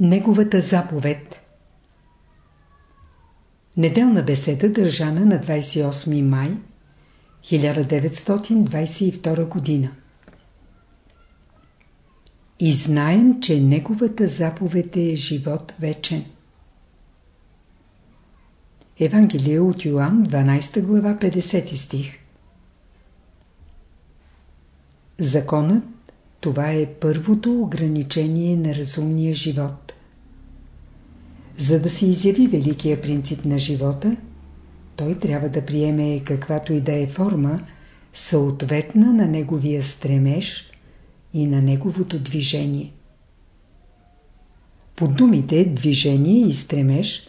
Неговата заповед Неделна беседа държана на 28 май 1922 година И знаем, че Неговата заповед е живот вечен. Евангелие от Йоанн, 12 глава, 50 стих Законът това е първото ограничение на разумния живот. За да се изяви великия принцип на живота, той трябва да приеме каквато и да е форма, съответна на неговия стремеж и на неговото движение. По думите движение и стремеж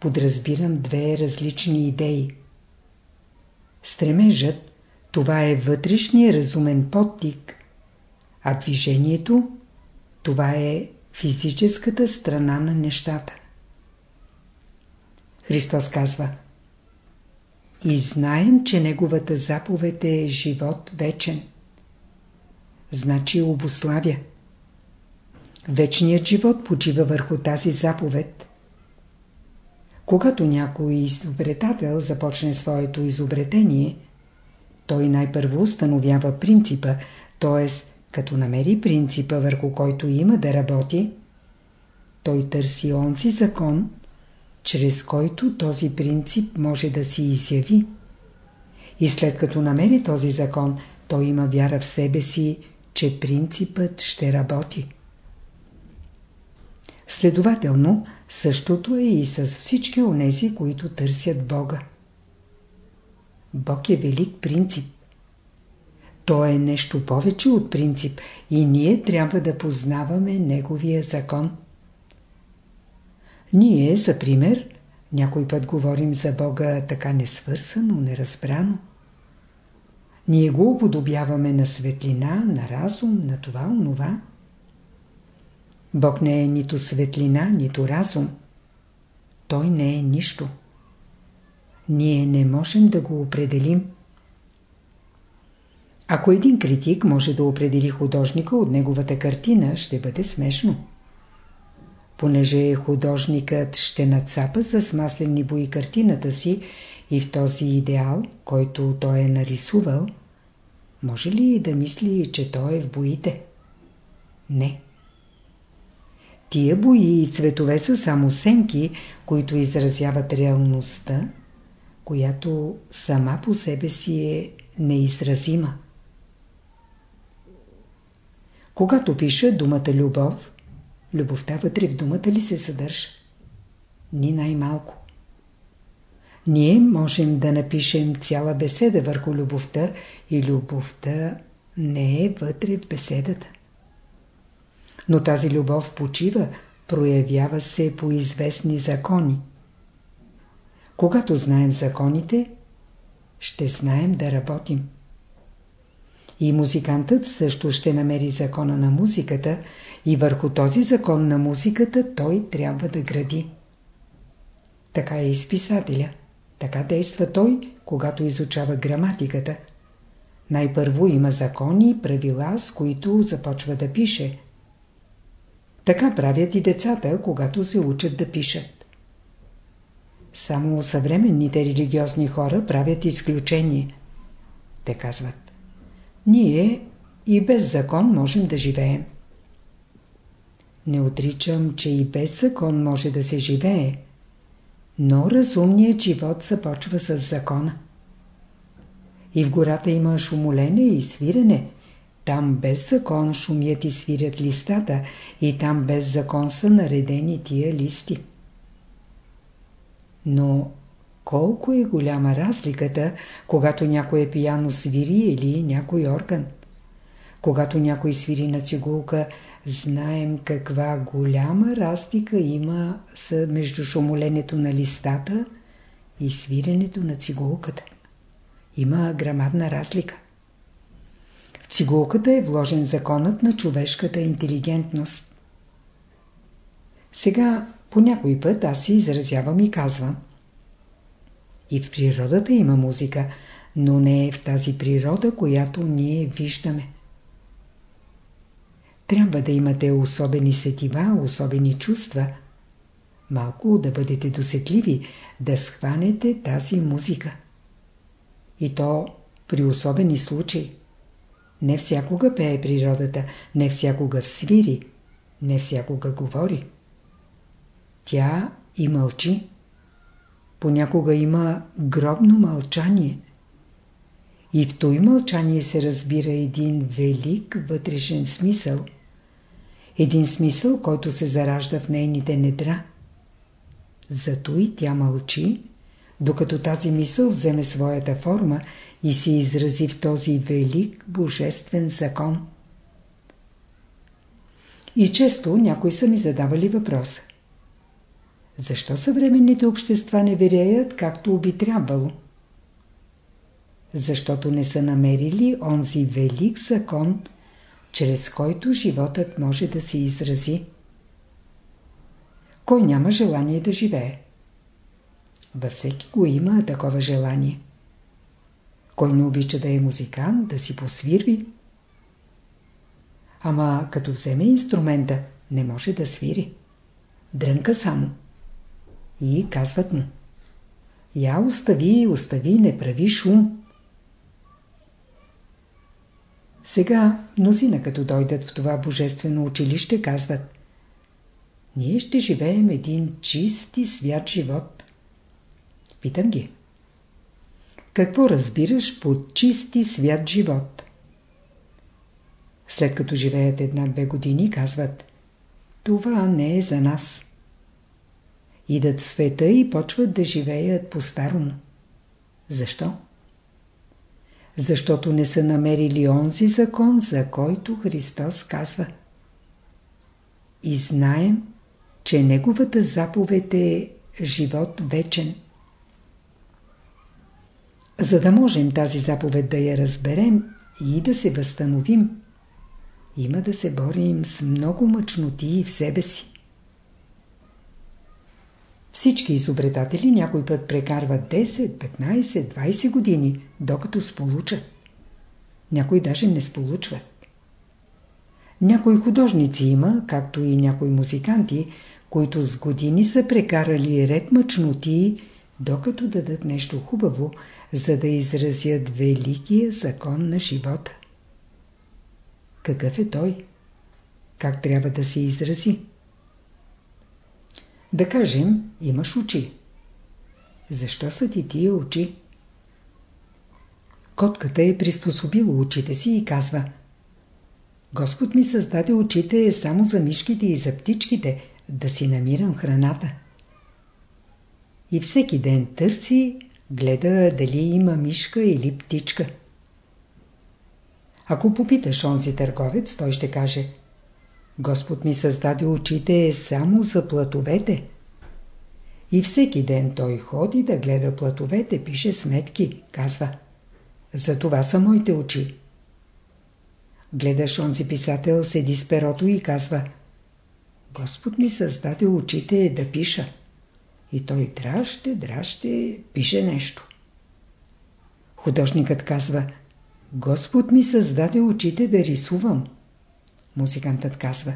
подразбирам две различни идеи. Стремежът – това е вътрешния разумен подтик, а движението – това е физическата страна на нещата. Христос казва И знаем, че Неговата заповед е живот вечен. Значи обославя. Вечният живот почива върху тази заповед. Когато някой изобретател започне своето изобретение, той най-първо установява принципа, т.е. като намери принципа върху който има да работи, той търси онзи закон, чрез който този принцип може да си изяви. И след като намери този закон, той има вяра в себе си, че принципът ще работи. Следователно, същото е и с всички онези, които търсят Бога. Бог е велик принцип. Той е нещо повече от принцип и ние трябва да познаваме Неговия закон. Ние, за пример, някой път говорим за Бога така несвърсано, неразбрано. Ние го уподобяваме на светлина, на разум, на това, онова. Бог не е нито светлина, нито разум. Той не е нищо. Ние не можем да го определим. Ако един критик може да определи художника от неговата картина, ще бъде смешно понеже художникът ще нацапа с маслени бои картината си и в този идеал, който той е нарисувал, може ли да мисли, че той е в боите? Не. Тия бои и цветове са само сенки, които изразяват реалността, която сама по себе си е неизразима. Когато пиша думата любов, Любовта вътре в думата ли се съдържа? Ни най-малко. Ние можем да напишем цяла беседа върху любовта и любовта не е вътре в беседата. Но тази любов почива, проявява се по известни закони. Когато знаем законите, ще знаем да работим. И музикантът също ще намери закона на музиката и върху този закон на музиката той трябва да гради. Така е и с писателя. Така действа той, когато изучава граматиката. Най-първо има закони и правила, с които започва да пише. Така правят и децата, когато се учат да пишат. Само съвременните религиозни хора правят изключение. Те казват ние и без закон можем да живеем. Не отричам, че и без закон може да се живее, но разумният живот започва с закона. И в гората има шумолене и свирене. Там без закон шумят и свирят листата и там без закон са наредени тия листи. Но колко е голяма разликата, когато някой пияно свири или някой орган. Когато някой свири на цигулка, знаем каква голяма разлика има между шумоленето на листата и свиренето на цигулката. Има грамадна разлика. В цигулката е вложен законът на човешката интелигентност. Сега по някой път аз си изразявам и казвам – и в природата има музика, но не е в тази природа, която ние виждаме. трябва да имате особени сетива, особени чувства. Малко да бъдете досетливи, да схванете тази музика. И то при особени случаи. Не всякога пее природата, не всякога свири, не всякога говори. Тя и мълчи. Понякога има гробно мълчание. И в той мълчание се разбира един велик вътрешен смисъл. Един смисъл, който се заражда в нейните недра. Зато и тя мълчи, докато тази мисъл вземе своята форма и се изрази в този велик божествен закон. И често някои са ми задавали въпроса. Защо съвременните общества не вереят както би трябвало? Защото не са намерили онзи велик закон, чрез който животът може да се изрази. Кой няма желание да живее? Във всеки го има такова желание. Кой не обича да е музикант, да си посвирви? Ама като вземе инструмента, не може да свири. Дрънка само. И казват му. Я остави, остави, не прави шум. Сега мнозина като дойдат в това божествено училище казват Ние ще живеем един чист и свят живот. Питам ги. Какво разбираш под чисти свят живот? След като живеят една-две години, казват Това не е за нас. Идат света и почват да живеят по-старому. Защо? Защото не са намерили онзи закон, за който Христос казва. И знаем, че Неговата заповед е живот вечен. За да можем тази заповед да я разберем и да се възстановим, има да се борим с много мъчноти в себе си. Всички изобретатели някой път прекарват 10, 15, 20 години, докато сполучат. Някои даже не сполучват. Някои художници има, както и някои музиканти, които с години са прекарали ред мъчноти, докато дадат нещо хубаво, за да изразят великия закон на живота. Какъв е той? Как трябва да се изрази? Да кажем, имаш очи. Защо са ти тия очи? Котката е приспособила очите си и казва Господ ми създаде очите само за мишките и за птичките, да си намирам храната. И всеки ден търси, гледа дали има мишка или птичка. Ако попиташ онзи търговец, той ще каже Господ ми създаде очите само за платовете. И всеки ден той ходи да гледа платовете, пише сметки, казва. За това са моите очи. Гледаш онзи писател, седи с перото и казва Господ ми създаде очите да пиша. И той дращи, дращи, пише нещо. Художникът казва Господ ми създаде очите да рисувам. Музикантът казва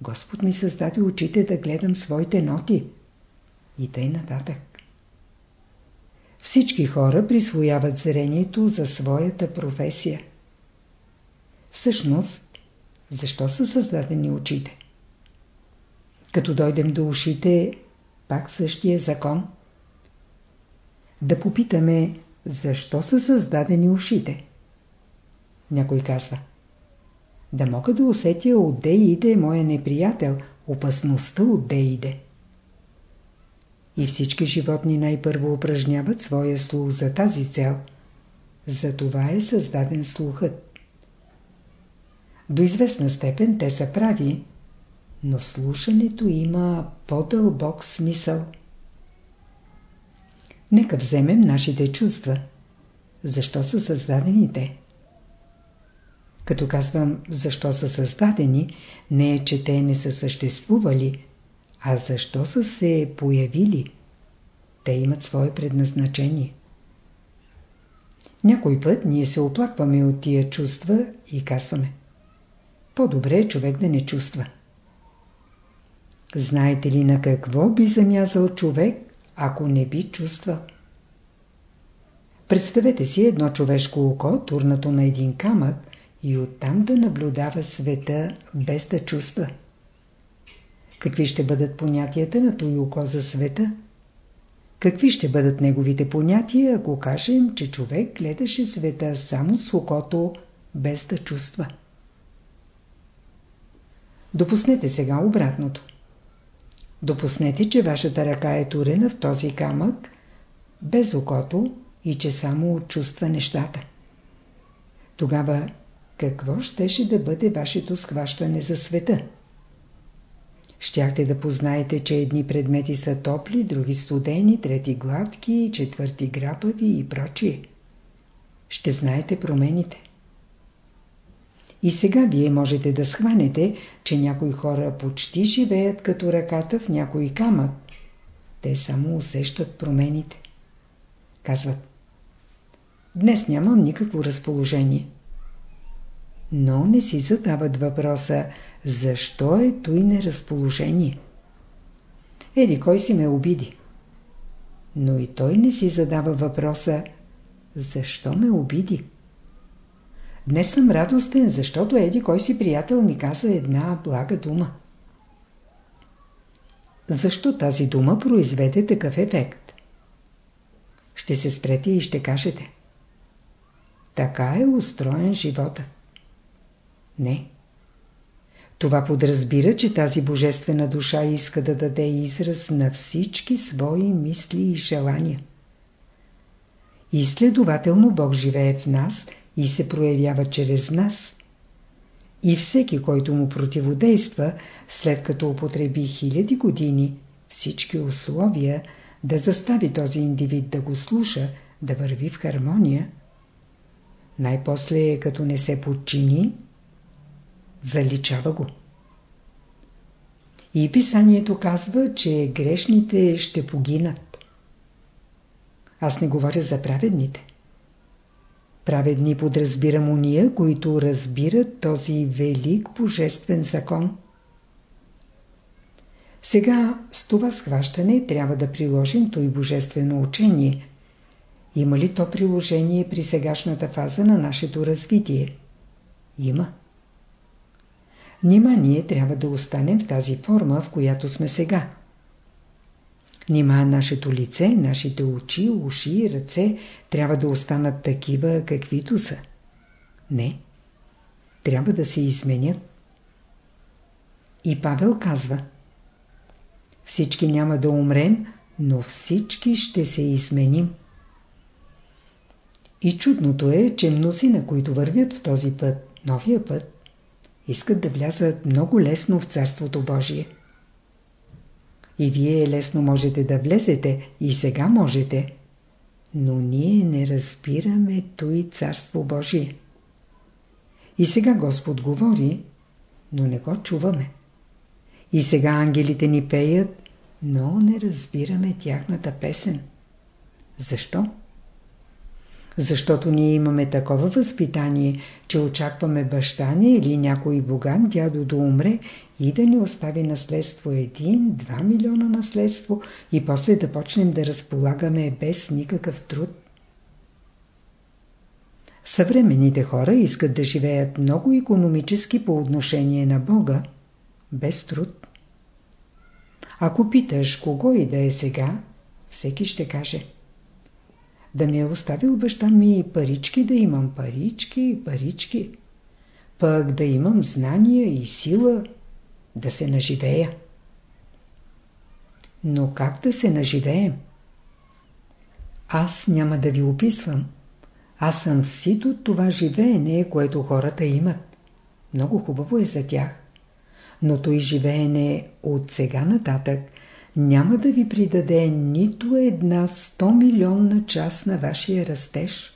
Господ ми създаде очите да гледам своите ноти. И тъй нататък. Всички хора присвояват зрението за своята професия. Всъщност, защо са създадени очите? Като дойдем до ушите, пак същия закон. Да попитаме, защо са създадени ушите? Някой казва – да мога да усетя отде иде моя неприятел, опасността отде иде. И всички животни най-първо упражняват своя слух за тази цел. За това е създаден слухът. До известна степен те са прави, но слушането има по-дълбок смисъл. Нека вземем нашите чувства. Защо са създадени те? Като казвам защо са създадени, не е, че те не са съществували, а защо са се появили. Те имат свое предназначение. Някой път ние се оплакваме от тия чувства и казваме. По-добре е човек да не чувства. Знаете ли на какво би замязал човек, ако не би чувствал? Представете си едно човешко око, турнато на един камък и оттам да наблюдава света без да чувства. Какви ще бъдат понятията на този око за света? Какви ще бъдат неговите понятия, ако кажем, че човек гледаше света само с окото, без да чувства? Допуснете сега обратното. Допуснете, че вашата ръка е турена в този камък, без окото и че само чувства нещата. Тогава какво щеше да бъде вашето схващане за света? Щяхте да познаете, че едни предмети са топли, други студени, трети гладки, четвърти грапави и прочие. Ще знаете промените. И сега вие можете да схванете, че някои хора почти живеят като ръката в някой камък. Те само усещат промените. Казват, днес нямам никакво разположение. Но не си задават въпроса, защо е той неразположение. Еди, кой си ме обиди? Но и той не си задава въпроса, защо ме обиди? Днес съм радостен, защото еди кой си приятел ми каза една блага дума. Защо тази дума произведе такъв ефект? Ще се спрете и ще кажете. Така е устроен животът. Не. Това подразбира, че тази божествена душа иска да даде израз на всички свои мисли и желания. И следователно Бог живее в нас и се проявява чрез нас. И всеки, който му противодейства, след като употреби хиляди години всички условия да застави този индивид да го слуша, да върви в хармония, най-после, като не се подчини, заличава го. И писанието казва, че грешните ще погинат. Аз не говоря за праведните. Праведни подразбирам уния, които разбират този велик божествен закон. Сега с това схващане трябва да приложим той божествено учение. Има ли то приложение при сегашната фаза на нашето развитие? Има. Нима ние трябва да останем в тази форма, в която сме сега. Нима нашето лице, нашите очи, уши и ръце трябва да останат такива, каквито са. Не. Трябва да се изменят. И Павел казва Всички няма да умрем, но всички ще се изменим. И чудното е, че мнозина, които вървят в този път, новия път, искат да влязат много лесно в Царството Божие. И вие лесно можете да влезете, и сега можете. Но ние не разбираме той Царство Божие. И сега Господ говори, но не го чуваме. И сега ангелите ни пеят, но не разбираме тяхната песен. Защо? Защото ние имаме такова възпитание, че очакваме баща ни или някой богат дядо да умре и да ни остави наследство един-два милиона наследство и после да почнем да разполагаме без никакъв труд. Съвременните хора искат да живеят много економически по отношение на Бога, без труд. Ако питаш кого и да е сега, всеки ще каже – да ми е оставил баща ми парички, да имам парички и парички. Пък да имам знания и сила, да се наживея. Но как да се наживеем? Аз няма да ви описвам. Аз съм сит от това живеене, което хората имат. Много хубаво е за тях. Но той живеене от сега нататък няма да ви придаде нито една 100 милионна част на вашия растеж.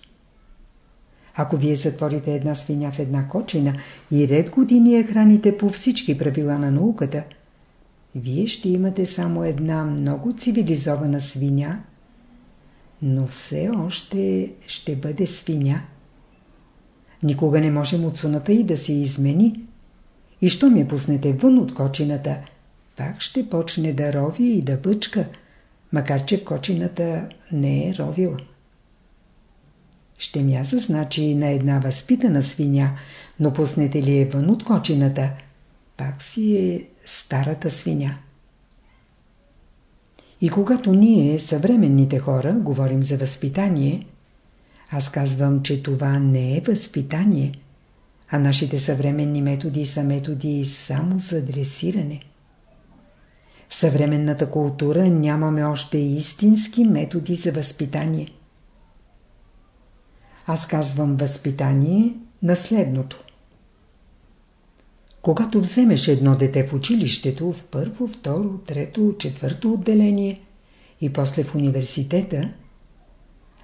Ако вие затворите една свиня в една кочина и ред години я храните по всички правила на науката, вие ще имате само една много цивилизована свиня, но все още ще бъде свиня. Никога не може муцуната и да се измени, И що ми пуснете вън от кочината, пак ще почне да рови и да бъчка, макар че кочината не е ровила. Ще мяза значи на една възпитана свиня, но пуснете ли е вън от кочината, пак си е старата свиня. И когато ние, съвременните хора, говорим за възпитание, аз казвам, че това не е възпитание, а нашите съвременни методи са методи само за дресиране. В съвременната култура нямаме още истински методи за възпитание. Аз казвам възпитание на следното. Когато вземеш едно дете в училището, в първо, второ, трето, четвърто отделение и после в университета,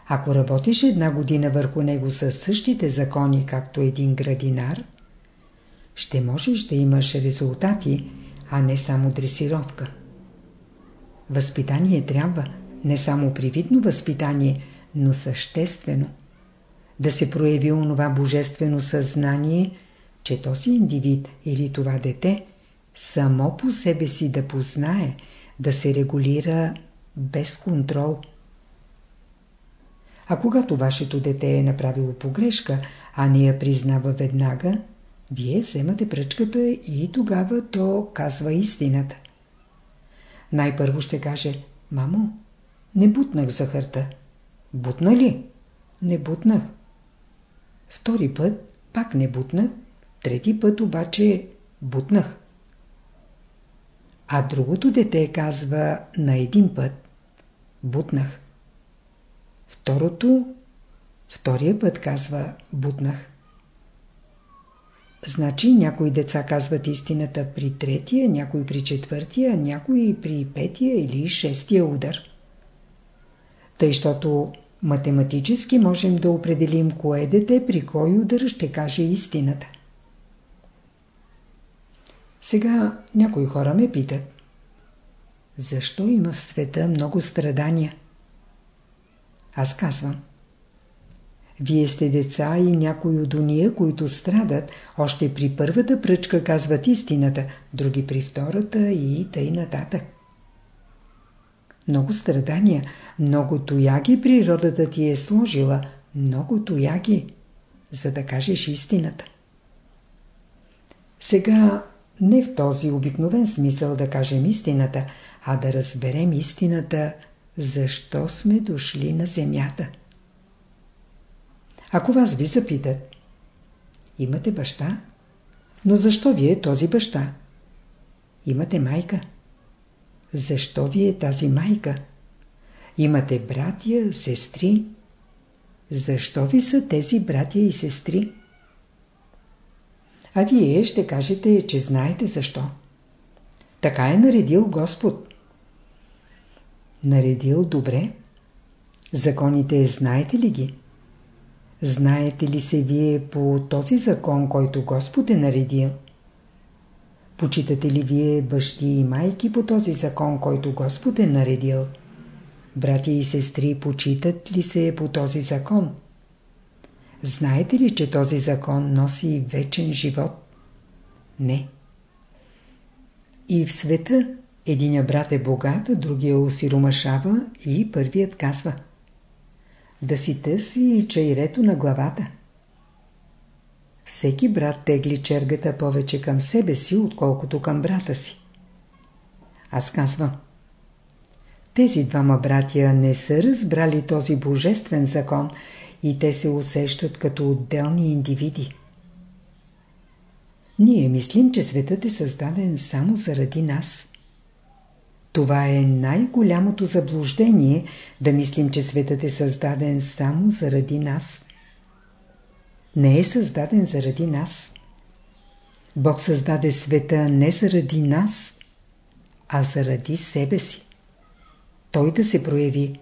ако работиш една година върху него със същите закони, както един градинар, ще можеш да имаш резултати, а не само дресировка. Възпитание трябва, не само привидно възпитание, но съществено. Да се прояви онова божествено съзнание – че този индивид или това дете само по себе си да познае, да се регулира без контрол. А когато вашето дете е направило погрешка, а не я признава веднага, вие вземате пръчката и тогава то казва истината. Най-първо ще каже, мамо, не бутнах захарта. Бутна ли? Не бутнах. Втори път пак не бутнах. Трети път обаче бутнах. А другото дете казва на един път бутнах. Второто, втория път казва бутнах. Значи някои деца казват истината при третия, някои при четвъртия, някои при петия или шестия удар. Тъй, защото математически можем да определим кое дете при кой удар ще каже истината. Сега някои хора ме питат. Защо има в света много страдания? Аз казвам. Вие сте деца и някои от уния, които страдат, още при първата пръчка казват истината, други при втората и тъй нататък. Много страдания, много тояги природата ти е сложила, много тояги, за да кажеш истината. Сега не в този обикновен смисъл да кажем истината, а да разберем истината, защо сме дошли на земята. Ако вас ви запитат, имате баща, но защо ви е този баща? Имате майка. Защо ви е тази майка? Имате братя, сестри. Защо ви са тези братя и сестри? А вие ще кажете, че знаете защо. Така е наредил Господ. Наредил добре. Законите знаете ли ги? Знаете ли се вие по този закон, който Господ е наредил? Почитате ли вие бащи и майки по този закон, който Господ е наредил? Братя и сестри почитат ли се по този закон? Знаете ли, че този закон носи вечен живот? Не. И в света единя брат е богат, другия осиромашава и първият казва Да си търси чайрето на главата. Всеки брат тегли чергата повече към себе си, отколкото към брата си. Аз казвам тези двама братя не са разбрали този божествен закон и те се усещат като отделни индивиди. Ние мислим, че светът е създаден само заради нас. Това е най-голямото заблуждение да мислим, че светът е създаден само заради нас. Не е създаден заради нас. Бог създаде света не заради нас, а заради себе си. Той да се прояви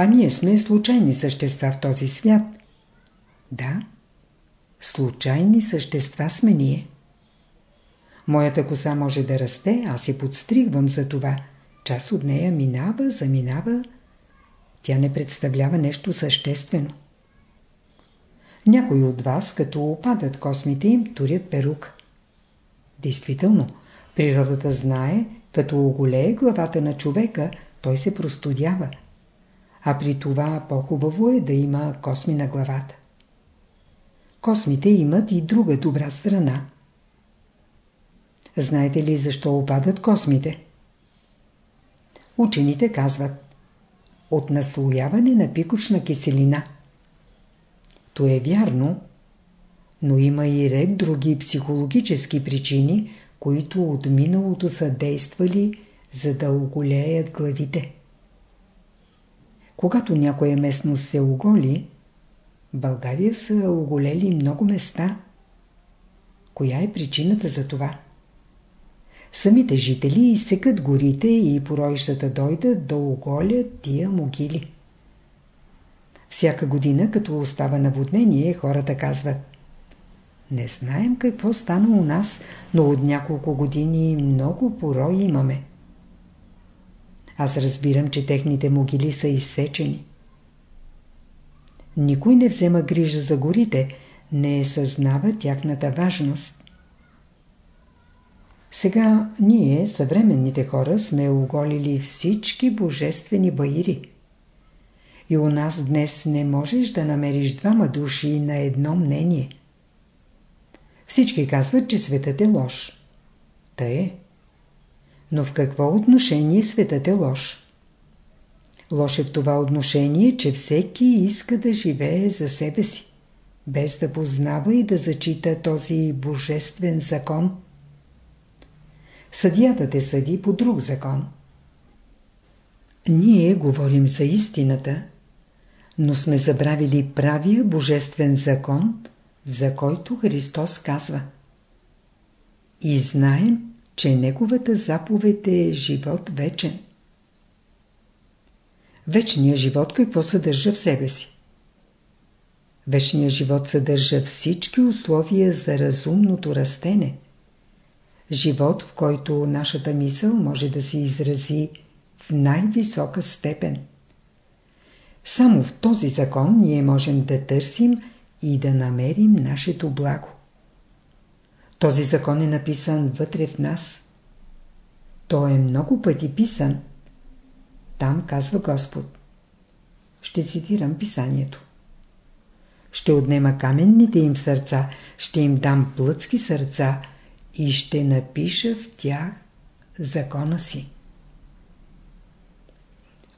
а ние сме случайни същества в този свят. Да, случайни същества сме ние. Моята коса може да расте, аз се подстригвам за това. Част от нея минава, заминава. Тя не представлява нещо съществено. Някои от вас, като опадат космите им, турят перук. Действително, природата знае, като оголее главата на човека, той се простудява. А при това по-хубаво е да има косми на главата. Космите имат и друга добра страна. Знаете ли защо опадат космите? Учените казват от наслояване на пикочна киселина. То е вярно, но има и ред други психологически причини, които от миналото са действали, за да оголеят главите. Когато някоя местност се оголи, България са оголели много места. Коя е причината за това? Самите жители изсекат горите и поройщата дойдат да оголят тия могили. Всяка година, като остава наводнение, хората казват Не знаем какво стана у нас, но от няколко години много порой имаме. Аз разбирам, че техните могили са изсечени. Никой не взема грижа за горите, не съзнава тяхната важност. Сега ние, съвременните хора, сме оголили всички божествени баири. И у нас днес не можеш да намериш двама души на едно мнение. Всички казват, че светът е лош. Та е. Но в какво отношение светът е лош? Лош е в това отношение, че всеки иска да живее за себе си, без да познава и да зачита този божествен закон. Съдията те съди по друг закон. Ние говорим за истината, но сме забравили правия божествен закон, за който Христос казва. И знаем, че Неговата заповед е живот вечен. Вечният живот какво съдържа в себе си? Вечният живот съдържа всички условия за разумното растене. Живот, в който нашата мисъл може да се изрази в най-висока степен. Само в този закон ние можем да търсим и да намерим нашето благо. Този закон е написан вътре в нас. Той е много пъти писан. Там казва Господ. Ще цитирам писанието. Ще отнема каменните им сърца, ще им дам плътски сърца и ще напиша в тях закона си.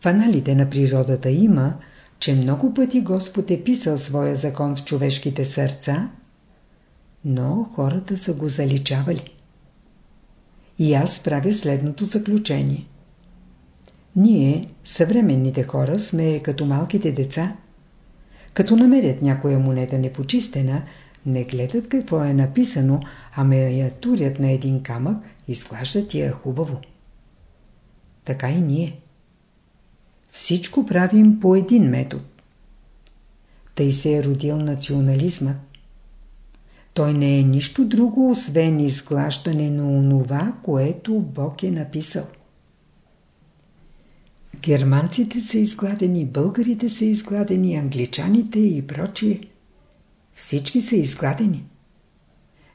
В аналите на природата има, че много пъти Господ е писал своя закон в човешките сърца, но хората са го заличавали. И аз правя следното заключение. Ние, съвременните хора, сме като малките деца. Като намерят някоя монета непочистена, не гледат какво е написано, а ме я турят на един камък и склаждат я хубаво. Така и ние. Всичко правим по един метод. Тъй се е родил национализмът. Той не е нищо друго, освен изглаждане на онова, което Бог е написал. Германците са изгладени, българите са изгладени, англичаните и прочие. Всички са изгладени.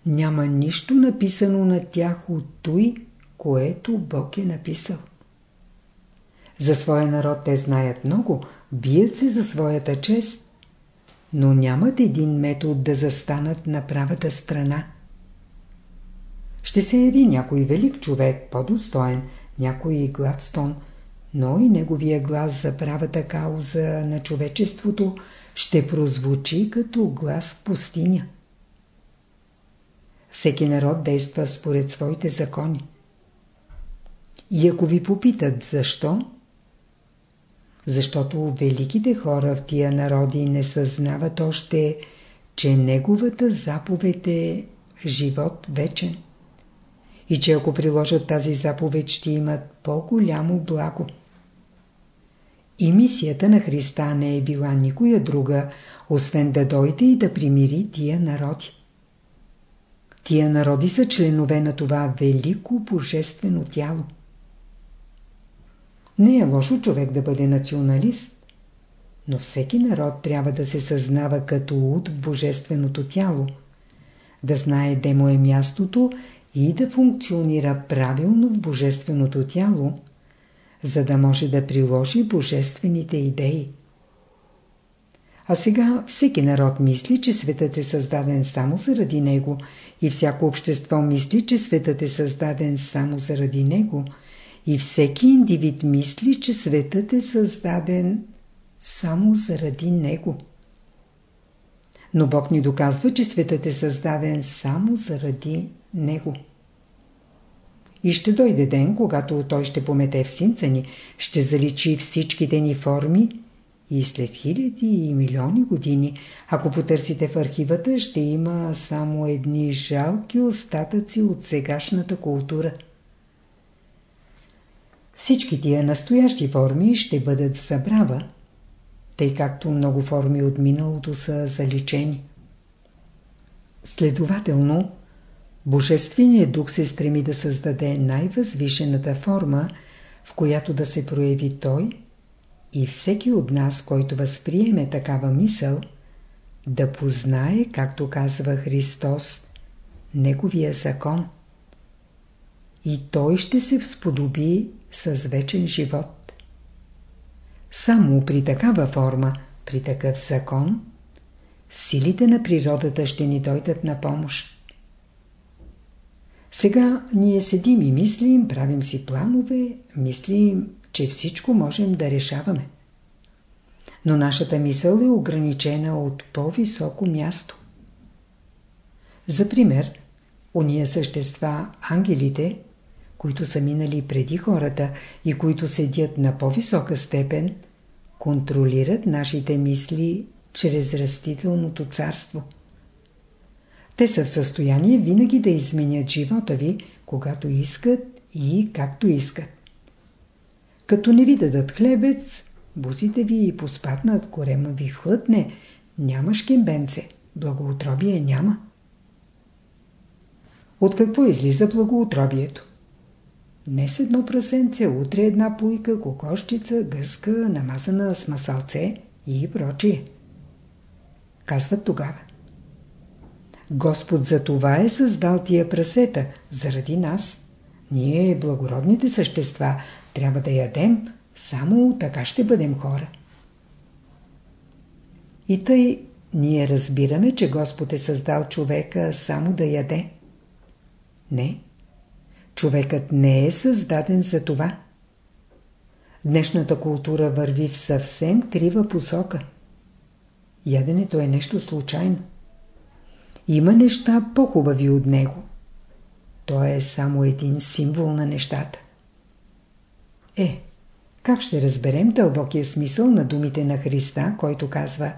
Няма нищо написано на тях от той, което Бог е написал. За своя народ те знаят много, бият се за своята чест, но нямат един метод да застанат на правата страна. Ще се яви някой велик човек, по-достоен, някой гладстон, но и неговия глас за правата кауза на човечеството ще прозвучи като глас в пустиня. Всеки народ действа според своите закони. И ако ви попитат защо, защото великите хора в тия народи не съзнават още, че неговата заповед е живот вечен. И че ако приложат тази заповед, ще имат по-голямо благо. И мисията на Христа не е била никоя друга, освен да дойде и да примири тия народи. Тия народи са членове на това велико божествено тяло. Не е лошо човек да бъде националист, но всеки народ трябва да се съзнава като уд в божественото тяло, да знае де му е мястото и да функционира правилно в божественото тяло, за да може да приложи божествените идеи. А сега всеки народ мисли, че светът е създаден само заради него и всяко общество мисли, че светът е създаден само заради него и всеки индивид мисли, че светът е създаден само заради него. Но Бог ни доказва, че светът е създаден само заради него. И ще дойде ден, когато той ще помете в синца ни, ще заличи всичките ни форми и след хиляди и милиони години, ако потърсите в архивата, ще има само едни жалки остатъци от сегашната култура. Всички тия настоящи форми ще бъдат в събрава, тъй както много форми от миналото са заличени. Следователно, Божественият дух се стреми да създаде най-възвишената форма, в която да се прояви Той и всеки от нас, който възприеме такава мисъл, да познае, както казва Христос, Неговия закон. И Той ще се всподоби с вечен живот. Само при такава форма, при такъв закон, силите на природата ще ни дойдат на помощ. Сега ние седим и мислим, правим си планове, мислим, че всичко можем да решаваме. Но нашата мисъл е ограничена от по-високо място. За пример, уния същества, ангелите, които са минали преди хората и които седят на по-висока степен, контролират нашите мисли чрез растителното царство. Те са в състояние винаги да изменят живота ви, когато искат и както искат. Като не ви дадат хлебец, бузите ви и поспаднат, корема ви хлътне, няма шкембенце, благоутробие няма. От какво излиза благоутробието? Днес едно прасенце, утре една пуйка, кокошчица, гъска, намазана с масалце и прочие. Казват тогава. Господ за това е създал тия прасета, заради нас. Ние, благородните същества, трябва да ядем, само така ще бъдем хора. И тъй ние разбираме, че Господ е създал човека само да яде. Не. Човекът не е създаден за това. Днешната култура върви в съвсем крива посока. Яденето е нещо случайно. Има неща по-хубави от него. Той е само един символ на нещата. Е, как ще разберем дълбокия смисъл на думите на Христа, който казва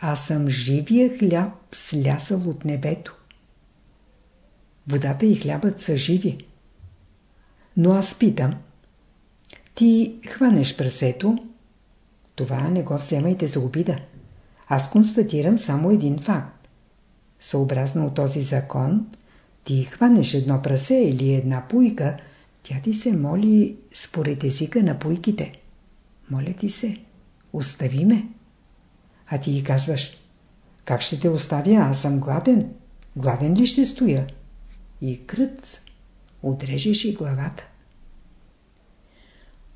Аз съм живия хляб слясал от небето. Водата и хлябът са живи. Но аз питам. Ти хванеш прасето, това не го вземайте за обида. Аз констатирам само един факт. Съобразно този закон, ти хванеш едно прасе или една пуйка, тя ти се моли според езика на пуйките. Моля ти се, остави ме. А ти казваш, как ще те оставя, аз съм гладен. Гладен ли ще стоя? И кръц, отрежеш и главата.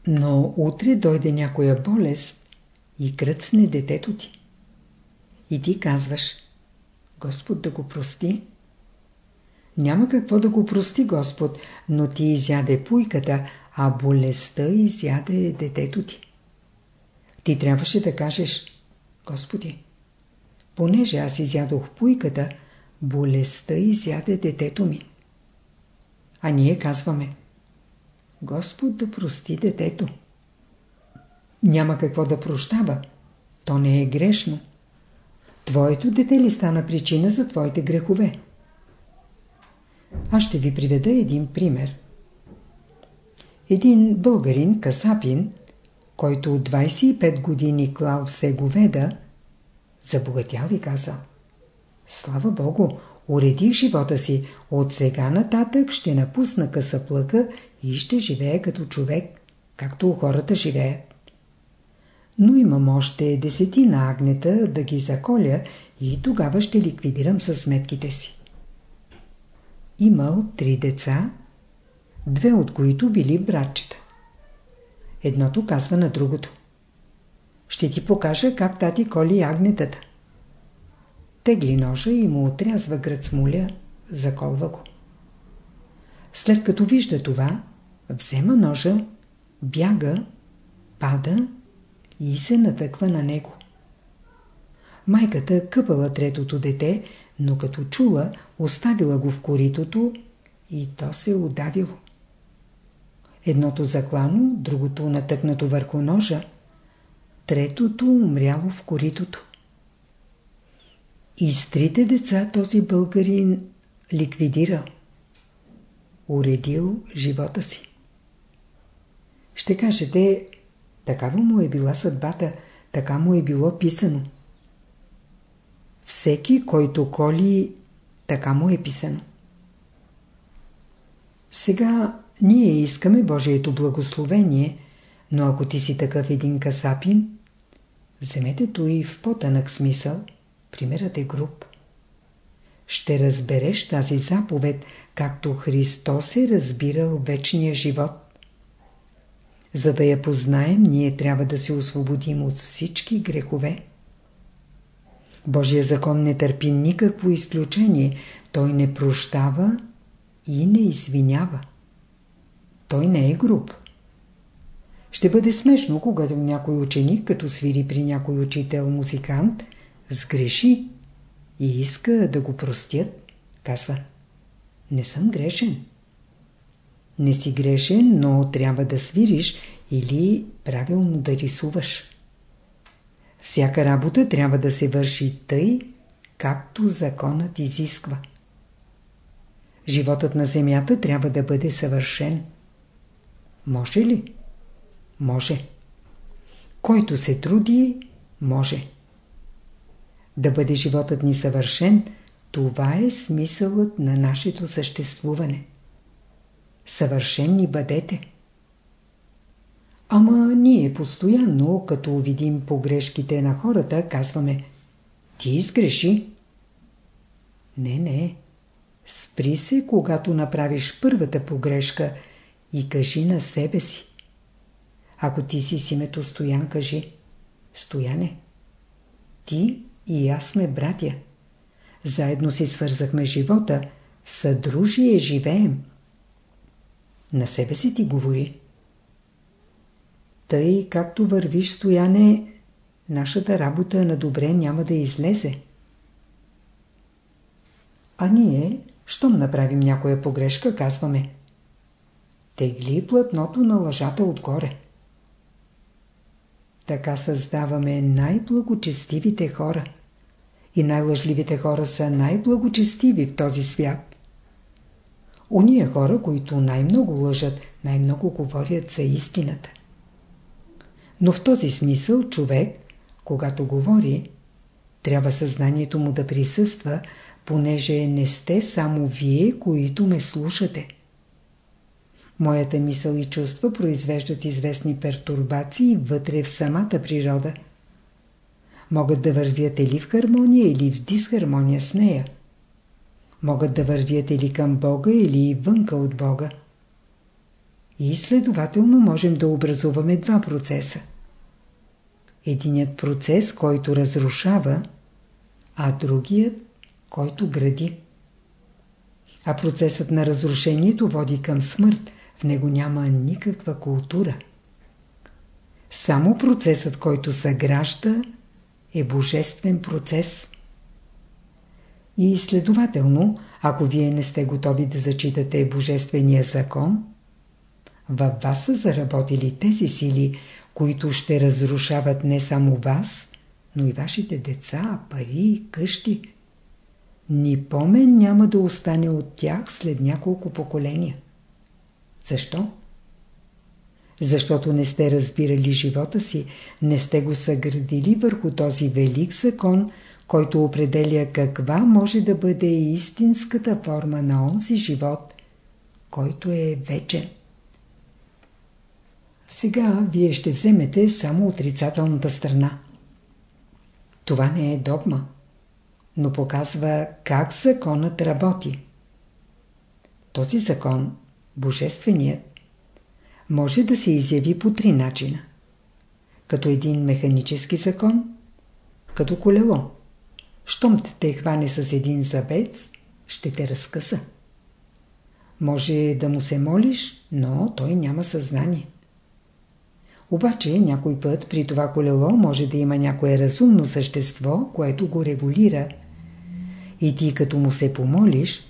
Но утре дойде някоя болест и кръцне детето ти. И ти казваш, Господ да го прости. Няма какво да го прости Господ, но ти изяде пуйката, а болестта изяде детето ти. Ти трябваше да кажеш, Господи, понеже аз изядох пуйката, болестта изяде детето ми. А ние казваме, Господ да прости детето. Няма какво да прощава. То не е грешно. Твоето дете ли стана причина за твоите грехове? Аз ще ви приведа един пример. Един българин, Касапин, който от 25 години клал все говеда, забогатял и казал Слава Богу, уредих живота си, от сега нататък ще напусна късаплъка и ще живея като човек, както хората живеят но имам още десетина агнета да ги заколя и тогава ще ликвидирам със сметките си. имал три деца, две от които били братчета. Едното казва на другото. Ще ти покажа как тати коли агнетата. Тегли ножа и му отрязва град смуля, заколва го. След като вижда това, взема ножа, бяга, пада и се натъква на него. Майката къпала третото дете, но като чула, оставила го в коритото и то се удавило. Едното заклано, другото натъкнато върху ножа, третото умряло в коритото. И с трите деца този българин ликвидирал. Уредил живота си. Ще кажете, такава му е била съдбата, така му е било писано. Всеки, който коли, така му е писано. Сега ние искаме Божието благословение, но ако ти си такъв един касапин, вземете то и в по-тънък смисъл, примерът е груб. Ще разбереш тази заповед, както Христос е разбирал вечния живот. За да я познаем, ние трябва да се освободим от всички грехове. Божия закон не търпи никакво изключение. Той не прощава и не извинява. Той не е груб. Ще бъде смешно, когато някой ученик, като свири при някой учител-музикант, сгреши и иска да го простят, казва Не съм грешен. Не си грешен, но трябва да свириш или правилно да рисуваш. Всяка работа трябва да се върши тъй, както законът изисква. Животът на земята трябва да бъде съвършен. Може ли? Може. Който се труди, може. Да бъде животът ни съвършен, това е смисълът на нашето съществуване. Съвършенни бъдете. Ама ние постоянно, като видим погрешките на хората, казваме Ти изгреши. Не, не. Спри се, когато направиш първата погрешка и кажи на себе си. Ако ти си с името Стоян, кажи Стояне. Ти и аз сме братя. Заедно си свързахме живота, съдружие живеем. На себе си ти говори. Тъй, както вървиш, стояне, нашата работа на добре няма да излезе. А ние, щом направим някоя погрешка, казваме Тегли платното на лъжата отгоре. Така създаваме най-благочестивите хора. И най-лъжливите хора са най-благочестиви в този свят. Уния хора, които най-много лъжат, най-много говорят за истината. Но в този смисъл човек, когато говори, трябва съзнанието му да присъства, понеже не сте само вие, които ме слушате. Моята мисъл и чувства произвеждат известни пертурбации вътре в самата природа. Могат да вървят или в хармония, или в дисхармония с нея. Могат да вървят или към Бога, или вънка от Бога. И следователно можем да образуваме два процеса. Единият процес, който разрушава, а другият, който гради. А процесът на разрушението води към смърт, в него няма никаква култура. Само процесът, който съгражда, е божествен процес. И следователно, ако вие не сте готови да зачитате божествения закон, във вас са заработили тези сили, които ще разрушават не само вас, но и вашите деца, пари, къщи. Ни помен няма да остане от тях след няколко поколения. Защо? Защото не сте разбирали живота си, не сте го съградили върху този велик закон, който определя каква може да бъде истинската форма на онзи живот, който е вечен. Сега вие ще вземете само отрицателната страна. Това не е догма, но показва как законът работи. Този закон, божественият, може да се изяви по три начина. Като един механически закон, като колело. Щом те хване с един забец, ще те разкъса. Може да му се молиш, но той няма съзнание. Обаче някой път при това колело може да има някое разумно същество, което го регулира. И ти като му се помолиш,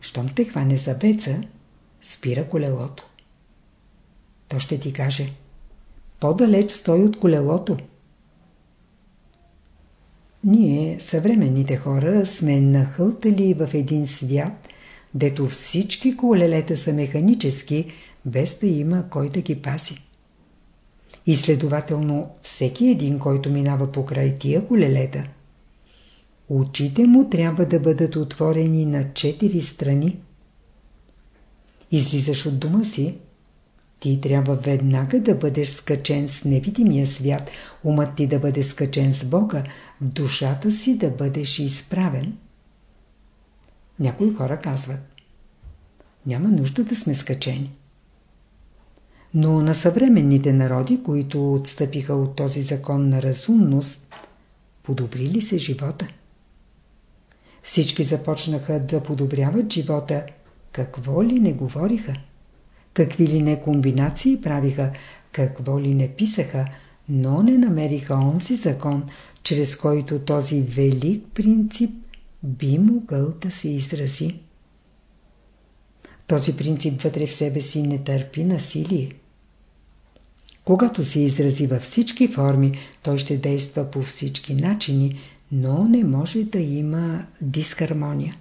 щом те хване за беца, спира колелото. То ще ти каже, по-далеч стой от колелото. Ние, съвременните хора, сме нахълтали в един свят, дето всички колелета са механически, без да има кой да ги паси. И следователно, всеки един, който минава покрай тия колелета, очите му трябва да бъдат отворени на четири страни. Излизаш от дома си, ти трябва веднага да бъдеш скачен с невидимия свят, умът ти да бъде скачен с Бога, в душата си да бъдеш изправен. Някои хора казват, няма нужда да сме скачени. Но на съвременните народи, които отстъпиха от този закон на разумност, подобрили се живота. Всички започнаха да подобряват живота, какво ли не говориха, какви ли не комбинации правиха, какво ли не писаха, но не намериха онзи закон, чрез който този велик принцип би могъл да се изрази. Този принцип вътре в себе си не търпи насилие. Когато се изрази във всички форми, той ще действа по всички начини, но не може да има дисхармония.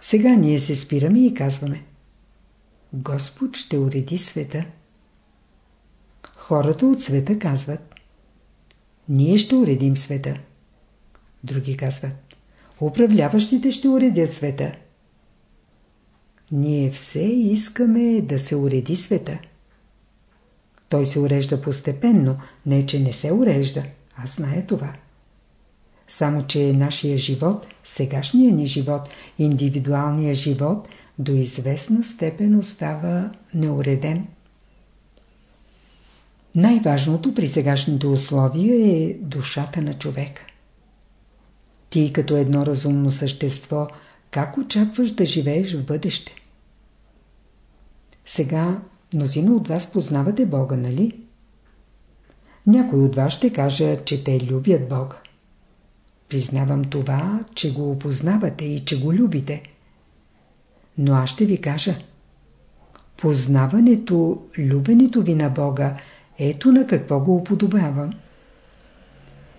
Сега ние се спираме и казваме Господ ще уреди света. Хората от света казват Ние ще уредим света. Други казват Управляващите ще уредят света. Ние все искаме да се уреди света. Той се урежда постепенно, не че не се урежда. Аз знае това. Само, че нашия живот, сегашния ни живот, индивидуалния живот, до известна степен остава неуреден. Най-важното при сегашните условия е душата на човека. Ти като едно разумно същество, как очакваш да живееш в бъдеще? Сега мнозина от вас познавате Бога, нали? Някой от вас ще каже, че те любят Бога. Признавам това, че го опознавате и че го любите. Но аз ще ви кажа. Познаването, любенето ви на Бога, ето на какво го уподобявам.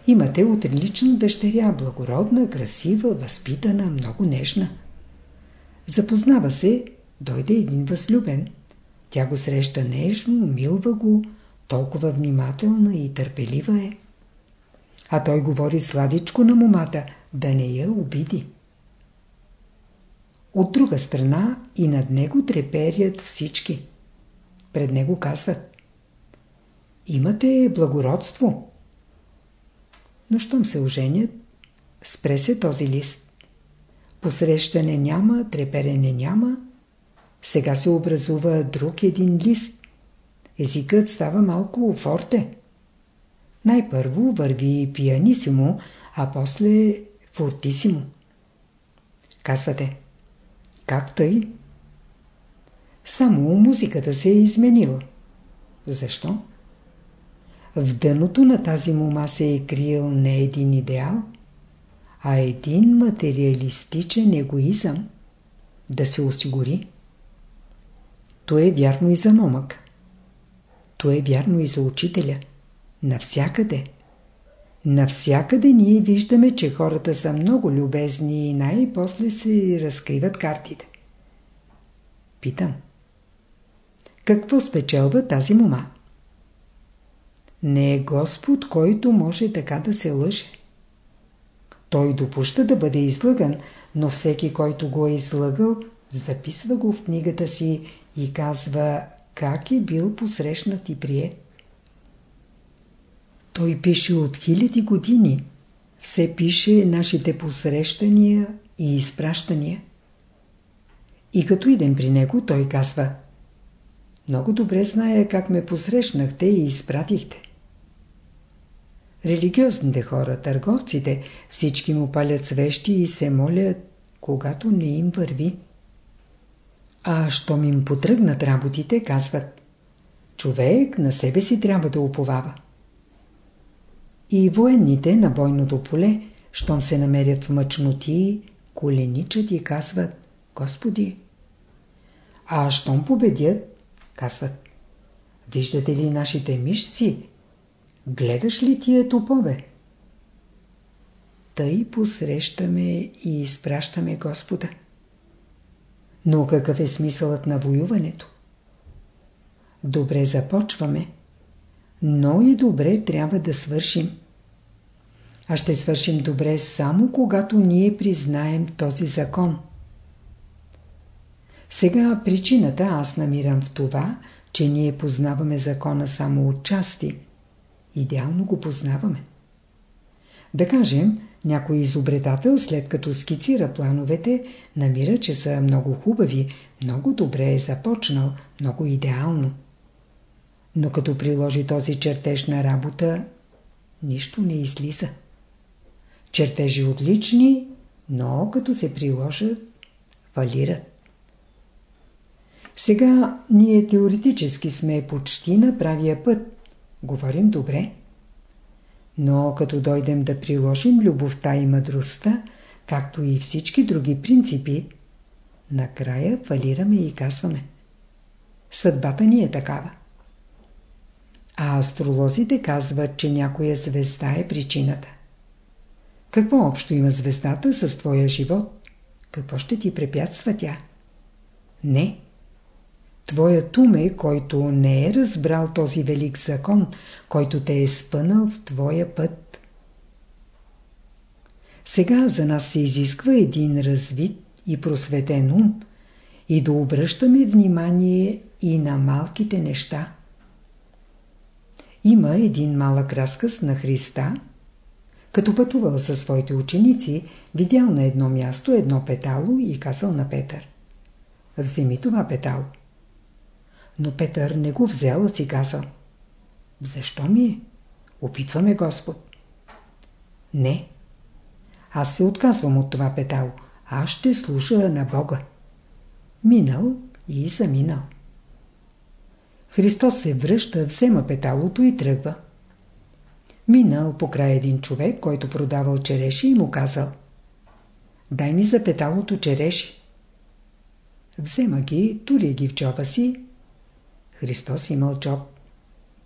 Имате отлична дъщеря, благородна, красива, възпитана, много нежна. Запознава се, дойде един възлюбен. Тя го среща нежно, милва го, толкова внимателна и търпелива е. А той говори сладичко на момата, да не я обиди. От друга страна и над него треперят всички. Пред него казват Имате благородство. Но щом се оженят, спре се този лист. Посрещане няма, треперене няма. Сега се образува друг един лист. Езикът става малко форте. Най-първо върви пианисимо, а после фортисимо. Казвате, как тъй? Само музиката се е изменила. Защо? В дъното на тази мума се е криел не един идеал, а един материалистичен егоизъм да се осигури. То е вярно и за момък. То е вярно и за учителя. Навсякъде. Навсякъде ние виждаме, че хората са много любезни и най-после се разкриват картите. Питам. Какво спечелва тази мума? Не е Господ, който може така да се лъже. Той допуща да бъде излъган, но всеки, който го е излъгал, записва го в книгата си и казва как е бил посрещнат и прият. Той пише от хиляди години. Все пише нашите посрещания и изпращания. И като идем при него, той казва Много добре зная как ме посрещнахте и изпратихте. Религиозните хора, търговците, всички му палят свещи и се молят, когато не им върви. А щом им потръгнат работите, казват Човек на себе си трябва да уповава. И военните на бойното поле, щом се намерят в мъчноти, коленичат и казват Господи. А щом победят, казват Виждате ли нашите мишци? Гледаш ли тия топове? Тъй посрещаме и изпращаме Господа. Но какъв е смисълът на воюването? Добре започваме, но и добре трябва да свършим. А ще свършим добре само когато ние признаем този закон. Сега причината аз намирам в това, че ние познаваме закона само от части. Идеално го познаваме. Да кажем, някой изобретател, след като скицира плановете, намира, че са много хубави, много добре е започнал, много идеално. Но като приложи този чертеж на работа, нищо не излиза. Чертежи отлични, но като се приложат, фалират. Сега ние теоретически сме почти на правия път. Говорим добре. Но като дойдем да приложим любовта и мъдростта, както и всички други принципи, накрая фалираме и казваме. Съдбата ни е такава. А астролозите казват, че някоя звезда е причината. Какво общо има звездата с твоя живот? Какво ще ти препятства тя? Не. Твоят ум е, който не е разбрал този велик закон, който те е спънал в твоя път. Сега за нас се изисква един развит и просветен ум и да обръщаме внимание и на малките неща. Има един малък разказ на Христа, като пътувал със своите ученици, видял на едно място едно петало и казал на Петър. Вземи това петало. Но Петър не го взел, а си казал. Защо ми е? Опитваме Господ. Не. Аз се отказвам от това петало. Аз ще слуша на Бога. Минал и заминал. Христос се връща, взема петалото и тръгва. Минал покрай един човек, който продавал череши и му казал Дай ми за петалото череши. Взема ги, тури ги в чопа си Христос имал чоп.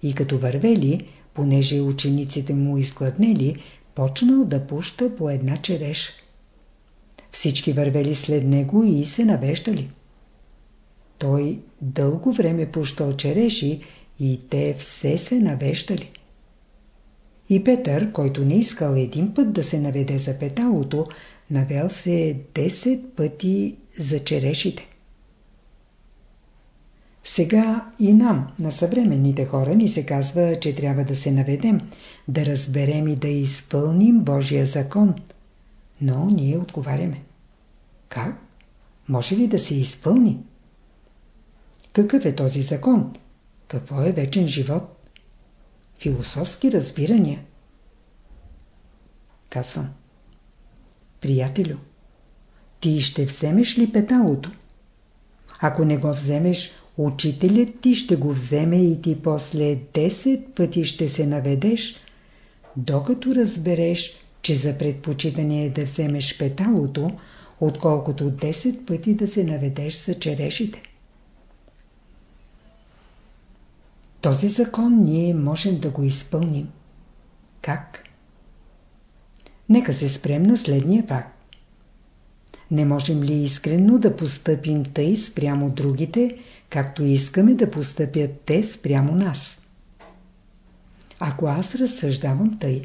И като вървели, понеже учениците му изкладнели, почнал да пуща по една череш. Всички вървели след него и се навеждали. Той дълго време пущал череши и те все се навеждали. И Петър, който не искал един път да се наведе за петалото, навел се 10 пъти за черешите. Сега и нам, на съвременните хора, ни се казва, че трябва да се наведем, да разберем и да изпълним Божия закон. Но ние отговаряме. Как? Може ли да се изпълни? Какъв е този закон? Какво е вечен живот? Философски разбирания. Казвам. Приятелю, ти ще вземеш ли петалото? Ако не го вземеш, Учителят ти ще го вземе и ти после 10 пъти ще се наведеш, докато разбереш, че за предпочитане е да вземеш петалото, отколкото 10 пъти да се наведеш за черешите. Този закон ние можем да го изпълним. Как? Нека се спрем на следния факт. Не можем ли искрено да постъпим тъй спрямо другите, както искаме да постъпят те спрямо нас. Ако аз разсъждавам тъй,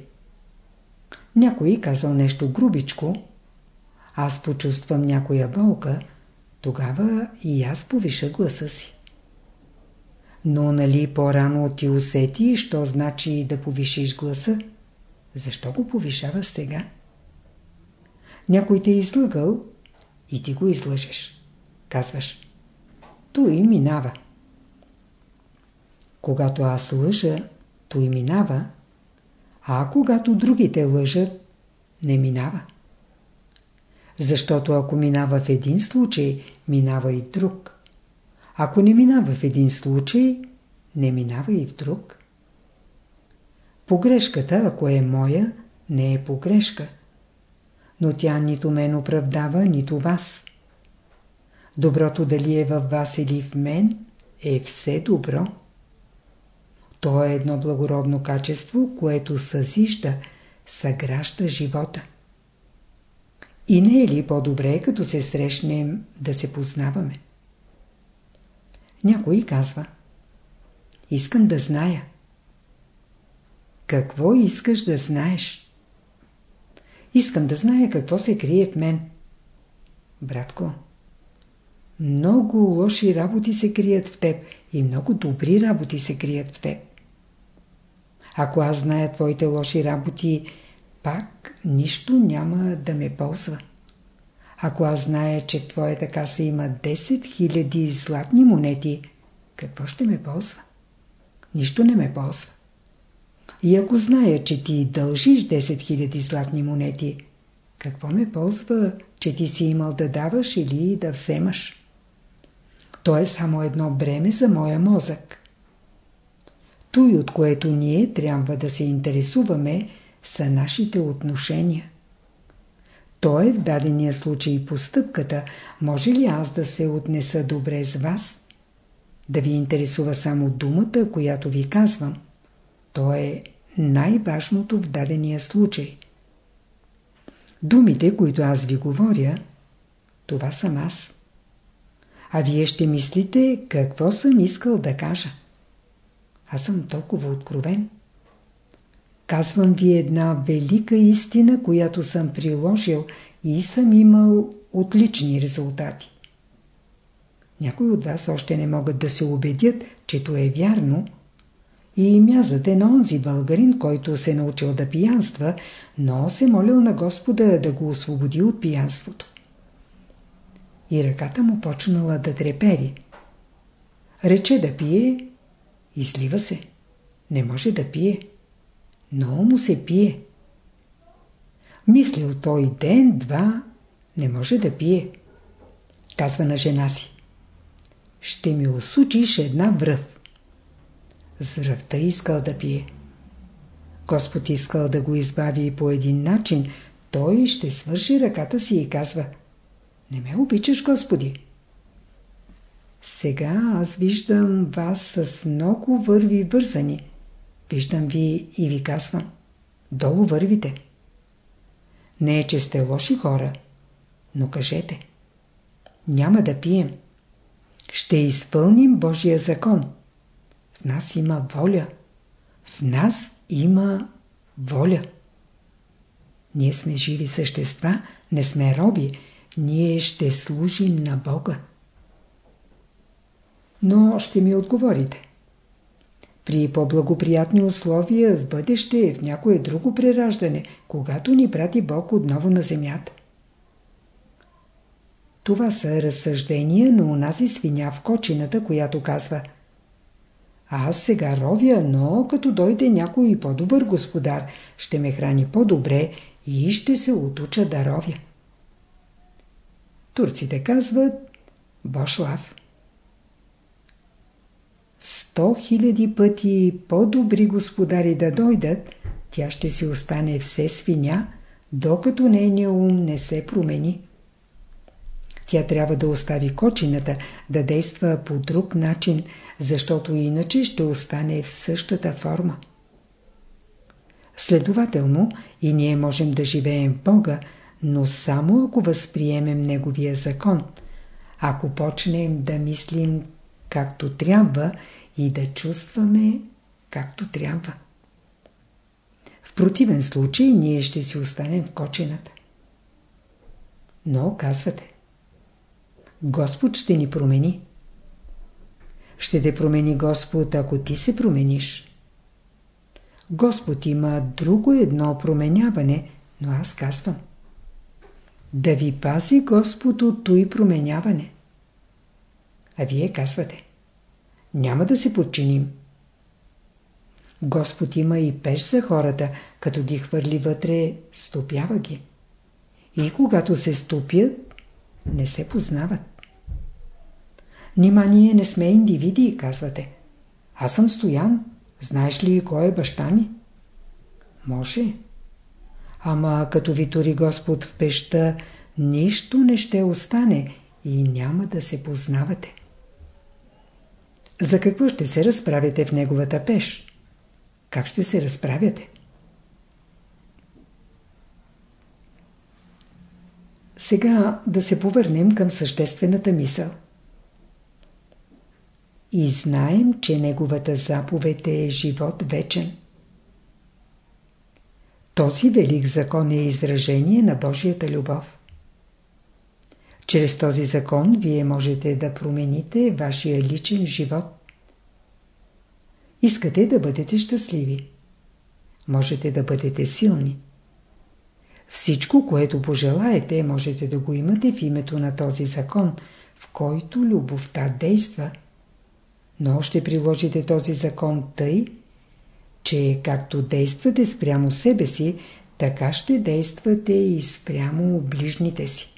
някой казал нещо грубичко, аз почувствам някоя болка, тогава и аз повиша гласа си. Но нали по-рано ти усети, що значи да повишиш гласа? Защо го повишаваш сега? Някой те е излъгал и ти го излъжеш. казваш. Той минава. Когато аз лъжа, той минава, а когато другите лъжат, не минава. Защото ако минава в един случай, минава и друг. Ако не минава в един случай, не минава и в друг. Погрешката, ако е моя, не е погрешка. Но тя нито мен оправдава, нито вас. Доброто дали е във вас или в мен, е все добро. То е едно благородно качество, което съзижда, съгражда живота. И не е ли по-добре, като се срещнем, да се познаваме? Някой казва Искам да зная. Какво искаш да знаеш? Искам да зная какво се крие в мен. Братко, много лоши работи се крият в теб и много добри работи се крият в теб. Ако аз зная твоите лоши работи, пак нищо няма да ме ползва. Ако аз зная, че в твоята каса има 10 000 златни монети, какво ще ме ползва? Нищо не ме ползва. И ако зная, че ти дължиш 10 000 златни монети, какво ме ползва, че ти си имал да даваш или да вземаш? То е само едно бреме за моя мозък. Той, от което ние трябва да се интересуваме, са нашите отношения. То е в дадения случай постъпката. Може ли аз да се отнеса добре с вас? Да ви интересува само думата, която ви казвам. То е най-важното в дадения случай. Думите, които аз ви говоря, това съм аз. А вие ще мислите какво съм искал да кажа. Аз съм толкова откровен. Казвам ви една велика истина, която съм приложил и съм имал отлични резултати. Някои от вас още не могат да се убедят, че то е вярно и мязате на онзи българин, който се научил да пиянства, но се молил на Господа да го освободи от пиянството. И ръката му почнала да трепери. Рече да пие, излива се. Не може да пие но му се пие. Мислил той ден, два, не може да пие. Казва на жена си. Ще ми осучиш една връв. С връвта искал да пие. Господ искал да го избави по един начин. Той ще свърши ръката си и казва. Не ме обичаш, Господи. Сега аз виждам вас с много върви вързани. Виждам ви и ви казвам. Долу вървите. Не е, че сте лоши хора, но кажете. Няма да пием. Ще изпълним Божия закон. В нас има воля. В нас има воля. Ние сме живи същества, не сме роби. Ние ще служим на Бога. Но ще ми отговорите. При по-благоприятни условия в бъдеще, в някое друго прераждане, когато ни прати Бог отново на земята. Това са разсъждения на унази свиня в кочината, която казва Аз сега ровя, но като дойде някой по-добър господар, ще ме храни по-добре и ще се отуча да ровя. Турците казват Бошлав сто хиляди пъти по-добри господари да дойдат, тя ще си остане все свиня, докато нейният ум не се промени. Тя трябва да остави кочината, да действа по друг начин, защото иначе ще остане в същата форма. Следователно, и ние можем да живеем Бога, но само ако възприемем Неговия закон, ако почнем да мислим както трябва и да чувстваме както трябва. В противен случай ние ще си останем в кочината. Но казвате, Господ ще ни промени. Ще те промени Господ, ако ти се промениш. Господ има друго едно променяване, но аз казвам. Да ви пази Господ от той променяване. А вие казвате. Няма да се подчиним. Господ има и пеш за хората, като ги хвърли вътре, стопява ги. И когато се стопят, не се познават. Нима ние не сме индивиди, казвате. Аз съм стоян. Знаеш ли кой е баща ми? Може. Ама като ви тори Господ в пеща, нищо не ще остане и няма да се познавате. За какво ще се разправяте в неговата пеш? Как ще се разправяте? Сега да се повърнем към съществената мисъл. И знаем, че неговата заповед е живот вечен. Този велик закон е изражение на Божията любов. Чрез този закон вие можете да промените вашия личен живот. Искате да бъдете щастливи. Можете да бъдете силни. Всичко, което пожелаете, можете да го имате в името на този закон, в който любовта действа. Но ще приложите този закон тъй, че както действате спрямо себе си, така ще действате и спрямо ближните си.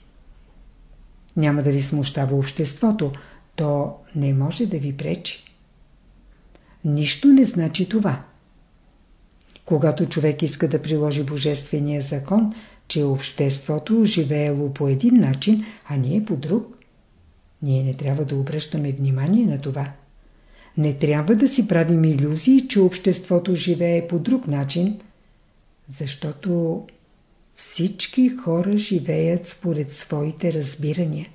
Няма да ви смущава обществото, то не може да ви пречи. Нищо не значи това. Когато човек иска да приложи Божествения закон, че обществото живеело по един начин, а ние по друг, ние не трябва да обръщаме внимание на това. Не трябва да си правим иллюзии, че обществото живее по друг начин, защото всички хора живеят според своите разбирания.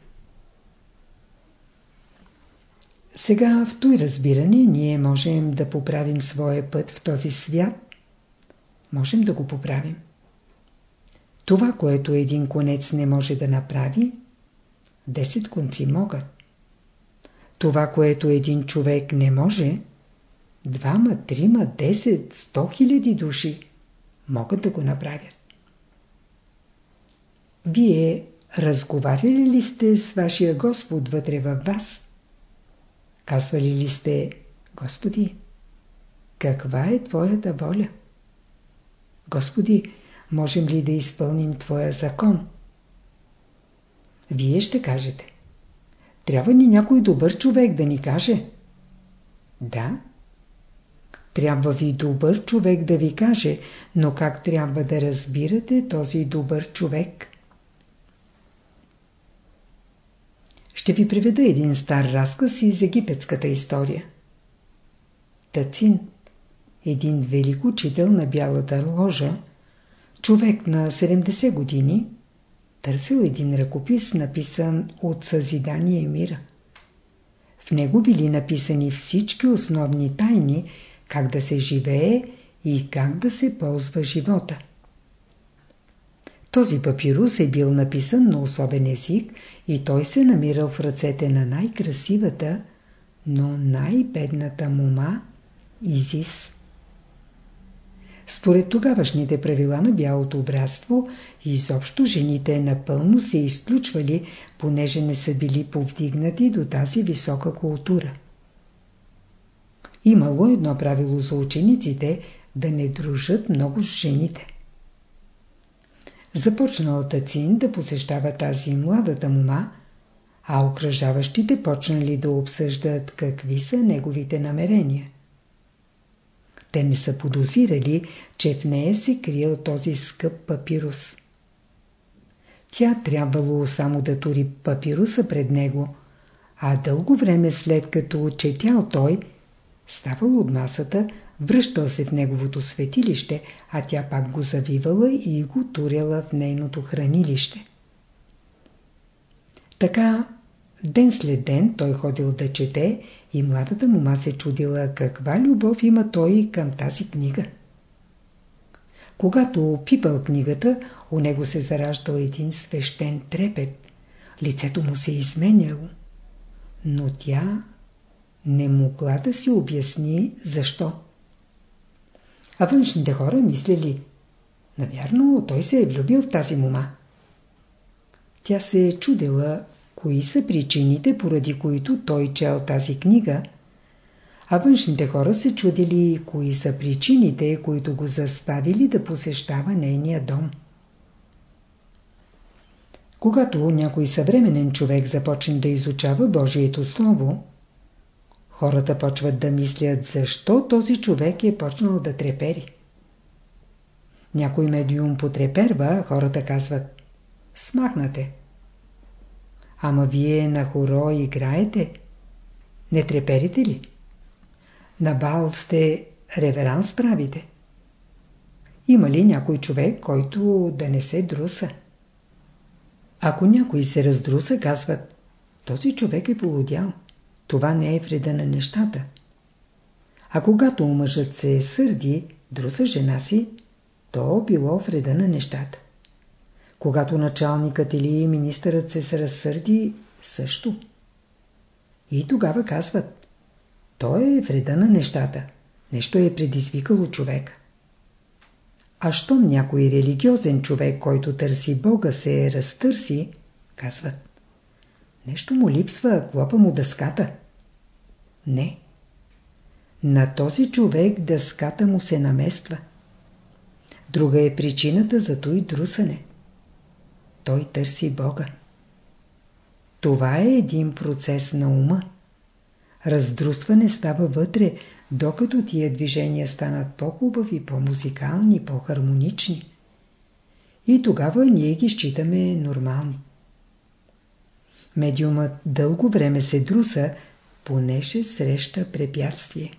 Сега в той разбиране ние можем да поправим своя път в този свят. Можем да го поправим. Това, което един конец не може да направи, 10 конци могат. Това, което един човек не може, двама, трима, десет, сто хиляди души могат да го направят. Вие разговаряли ли сте с вашия Господ вътре във вас? Казвали ли сте, Господи, каква е Твоята воля? Господи, можем ли да изпълним Твоя закон? Вие ще кажете. Трябва ни някой добър човек да ни каже. Да. Трябва ви добър човек да ви каже, но как трябва да разбирате този добър човек? Ще ви приведа един стар разказ из египетската история. Тацин, един велик учител на бялата ложа, човек на 70 години, търсил един ръкопис, написан от съзидание мира. В него били написани всички основни тайни, как да се живее и как да се ползва живота. Този папирус е бил написан на особен език и той се намирал в ръцете на най-красивата, но най-бедната мума Изис. Според тогавашните правила на бялото братство, изобщо жените напълно се изключвали, понеже не са били повдигнати до тази висока култура. Имало едно правило за учениците да не дружат много с жените. Започнал Тацин да посещава тази младата мума, а окръжаващите почнали да обсъждат какви са неговите намерения. Те не са подозирали, че в нея се криел този скъп папирус. Тя трябвало само да тури папируса пред него, а дълго време след като четял той, ставал от масата, връщал се в неговото светилище, а тя пак го завивала и го туряла в нейното хранилище. Така Ден след ден той ходил да чете и младата мума се чудила каква любов има той към тази книга. Когато опипал книгата, у него се зараждал един свещен трепет. Лицето му се изменяло. Но тя не могла да си обясни защо. А външните хора мислили, навярно той се е влюбил в тази мума. Тя се е чудила кои са причините, поради които той чел тази книга, а външните хора се чудили кои са причините, които го заставили да посещава нейния дом. Когато някой съвременен човек започне да изучава Божието Слово, хората почват да мислят защо този човек е почнал да трепери. Някой медиум потреперва, хората казват Смахнате. Ама вие на хоро играете? Не треперите ли? На бал сте реверанс правите? Има ли някой човек, който да не се друса? Ако някой се раздруса, казват, този човек е полудял. Това не е вреда на нещата. А когато мъжът се сърди, друса жена си, то било вреда на нещата. Когато началникът или министърът се разсърди, също. И тогава казват, той е вреда на нещата. Нещо е предизвикало човека. А щом някой религиозен човек, който търси Бога, се разтърси, казват. Нещо му липсва, клопа му дъската. Не. На този човек дъската му се намества. Друга е причината за той друсане. Той търси Бога. Това е един процес на ума. Раздрусване става вътре, докато тия движения станат по-хубави, по-музикални, по-хармонични. И тогава ние ги считаме нормални. Медиумът дълго време се друса, понеже среща препятствие.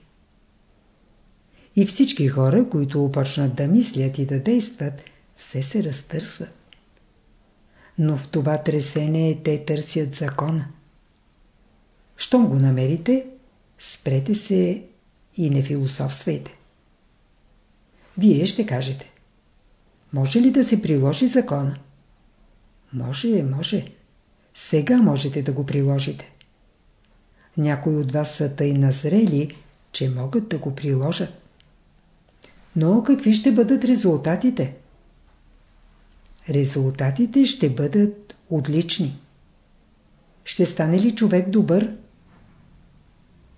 И всички хора, които опочнат да мислят и да действат, все се разтърсват. Но в това тресене те търсят закона. Щом го намерите, спрете се и не философствайте. Вие ще кажете. Може ли да се приложи закона? Може, може. Сега можете да го приложите. Някои от вас са тъй назрели, че могат да го приложат. Но какви ще бъдат резултатите? Резултатите ще бъдат отлични. Ще стане ли човек добър?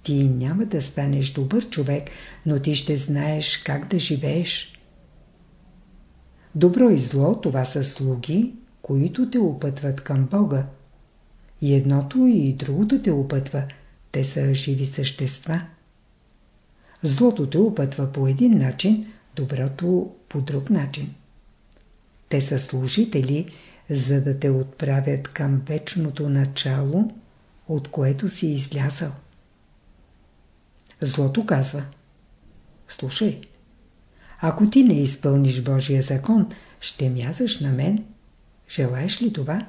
Ти няма да станеш добър човек, но ти ще знаеш как да живееш. Добро и зло това са слуги, които те опътват към Бога. И едното и другото те опътва. Те са живи същества. Злото те опътва по един начин, доброто по друг начин. Те са служители, за да те отправят към вечното начало, от което си излязал. Злото казва Слушай, ако ти не изпълниш Божия закон, ще мязаш на мен. Желаеш ли това?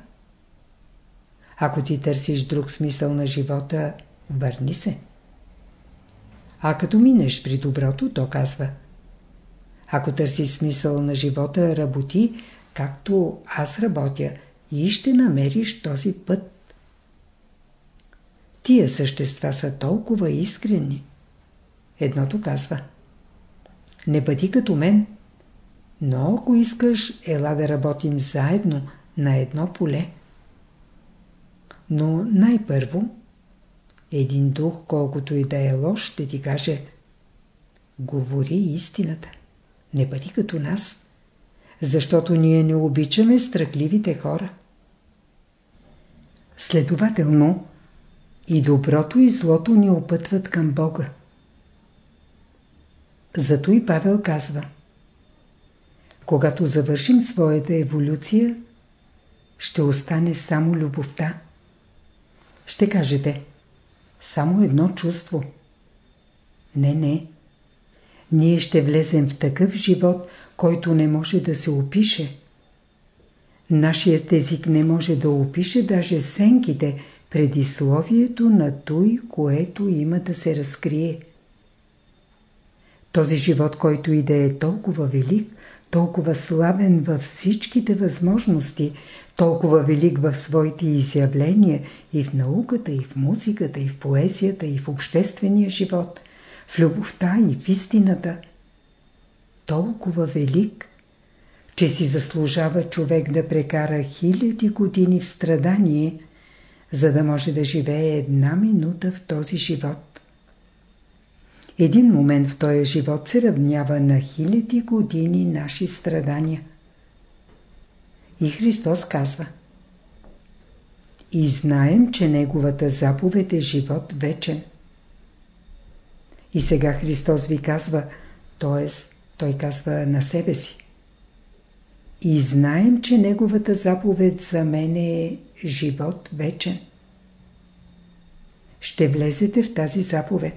Ако ти търсиш друг смисъл на живота, върни се. А като минеш при доброто, то казва Ако търсиш смисъл на живота, работи, както аз работя, и ще намериш този път. Тия същества са толкова искрени. Едното казва Не бъди като мен, но ако искаш, ела да работим заедно на едно поле. Но най-първо, един дух, колкото и да е лош, ще ти каже Говори истината. Не бъди като нас. Защото ние не обичаме страхливите хора. Следователно, и доброто и злото ни опътват към Бога. Зато и Павел казва Когато завършим своята еволюция, ще остане само любовта. Ще кажете Само едно чувство. Не, не. Ние ще влезем в такъв живот, който не може да се опише. Нашият език не може да опише даже сенките, предисловието на той, което има да се разкрие. Този живот, който и да е толкова велик, толкова слабен във всичките възможности, толкова велик в своите изявления и в науката, и в музиката, и в поезията, и в обществения живот, в любовта и в истината, толкова велик, че си заслужава човек да прекара хиляди години в страдание, за да може да живее една минута в този живот. Един момент в този живот се равнява на хиляди години наши страдания. И Христос казва И знаем, че Неговата заповед е живот вечен. И сега Христос ви казва, т.е. Той казва на себе си. И знаем, че Неговата заповед за мен е живот вечен. Ще влезете в тази заповед.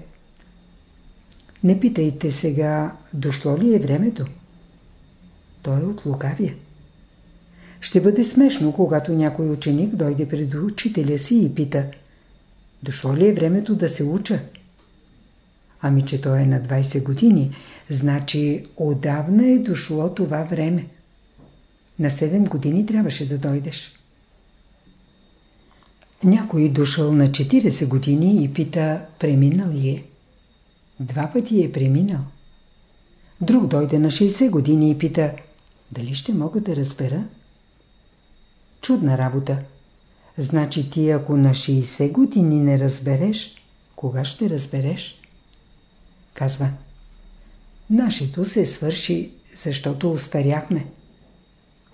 Не питайте сега, дошло ли е времето? Той е от лукавия. Ще бъде смешно, когато някой ученик дойде пред учителя си и пита Дошло ли е времето да се уча? Ами, че той е на 20 години, значи отдавна е дошло това време. На 7 години трябваше да дойдеш. Някой дошъл на 40 години и пита, преминал ли е? Два пъти е преминал. Друг дойде на 60 години и пита, дали ще мога да разбера? Чудна работа. Значи ти ако на 60 години не разбереш, кога ще разбереш? Казва. Нашето се свърши, защото устаряхме.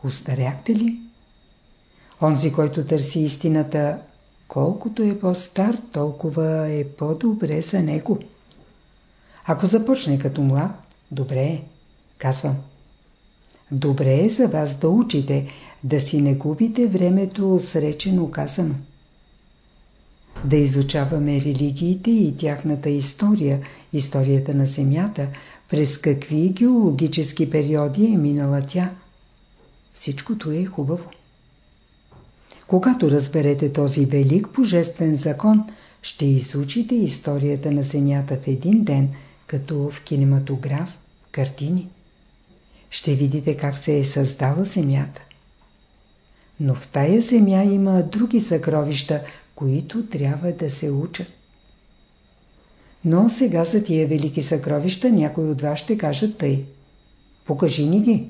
Устаряхте ли? Онзи, който търси истината, колкото е по-стар, толкова е по-добре за него. Ако започне като млад, добре е, казвам. Добре е за вас да учите, да си не губите времето сречено казано. Да изучаваме религиите и тяхната история, историята на Земята, през какви геологически периоди е минала тя. Всичкото е хубаво. Когато разберете този велик божествен закон, ще изучите историята на Земята в един ден – като в кинематограф, картини. Ще видите как се е създала земята. Но в тая земя има други съкровища, които трябва да се учат. Но сега за тия велики съкровища някой от вас ще кажат тъй. Покажи ни ги.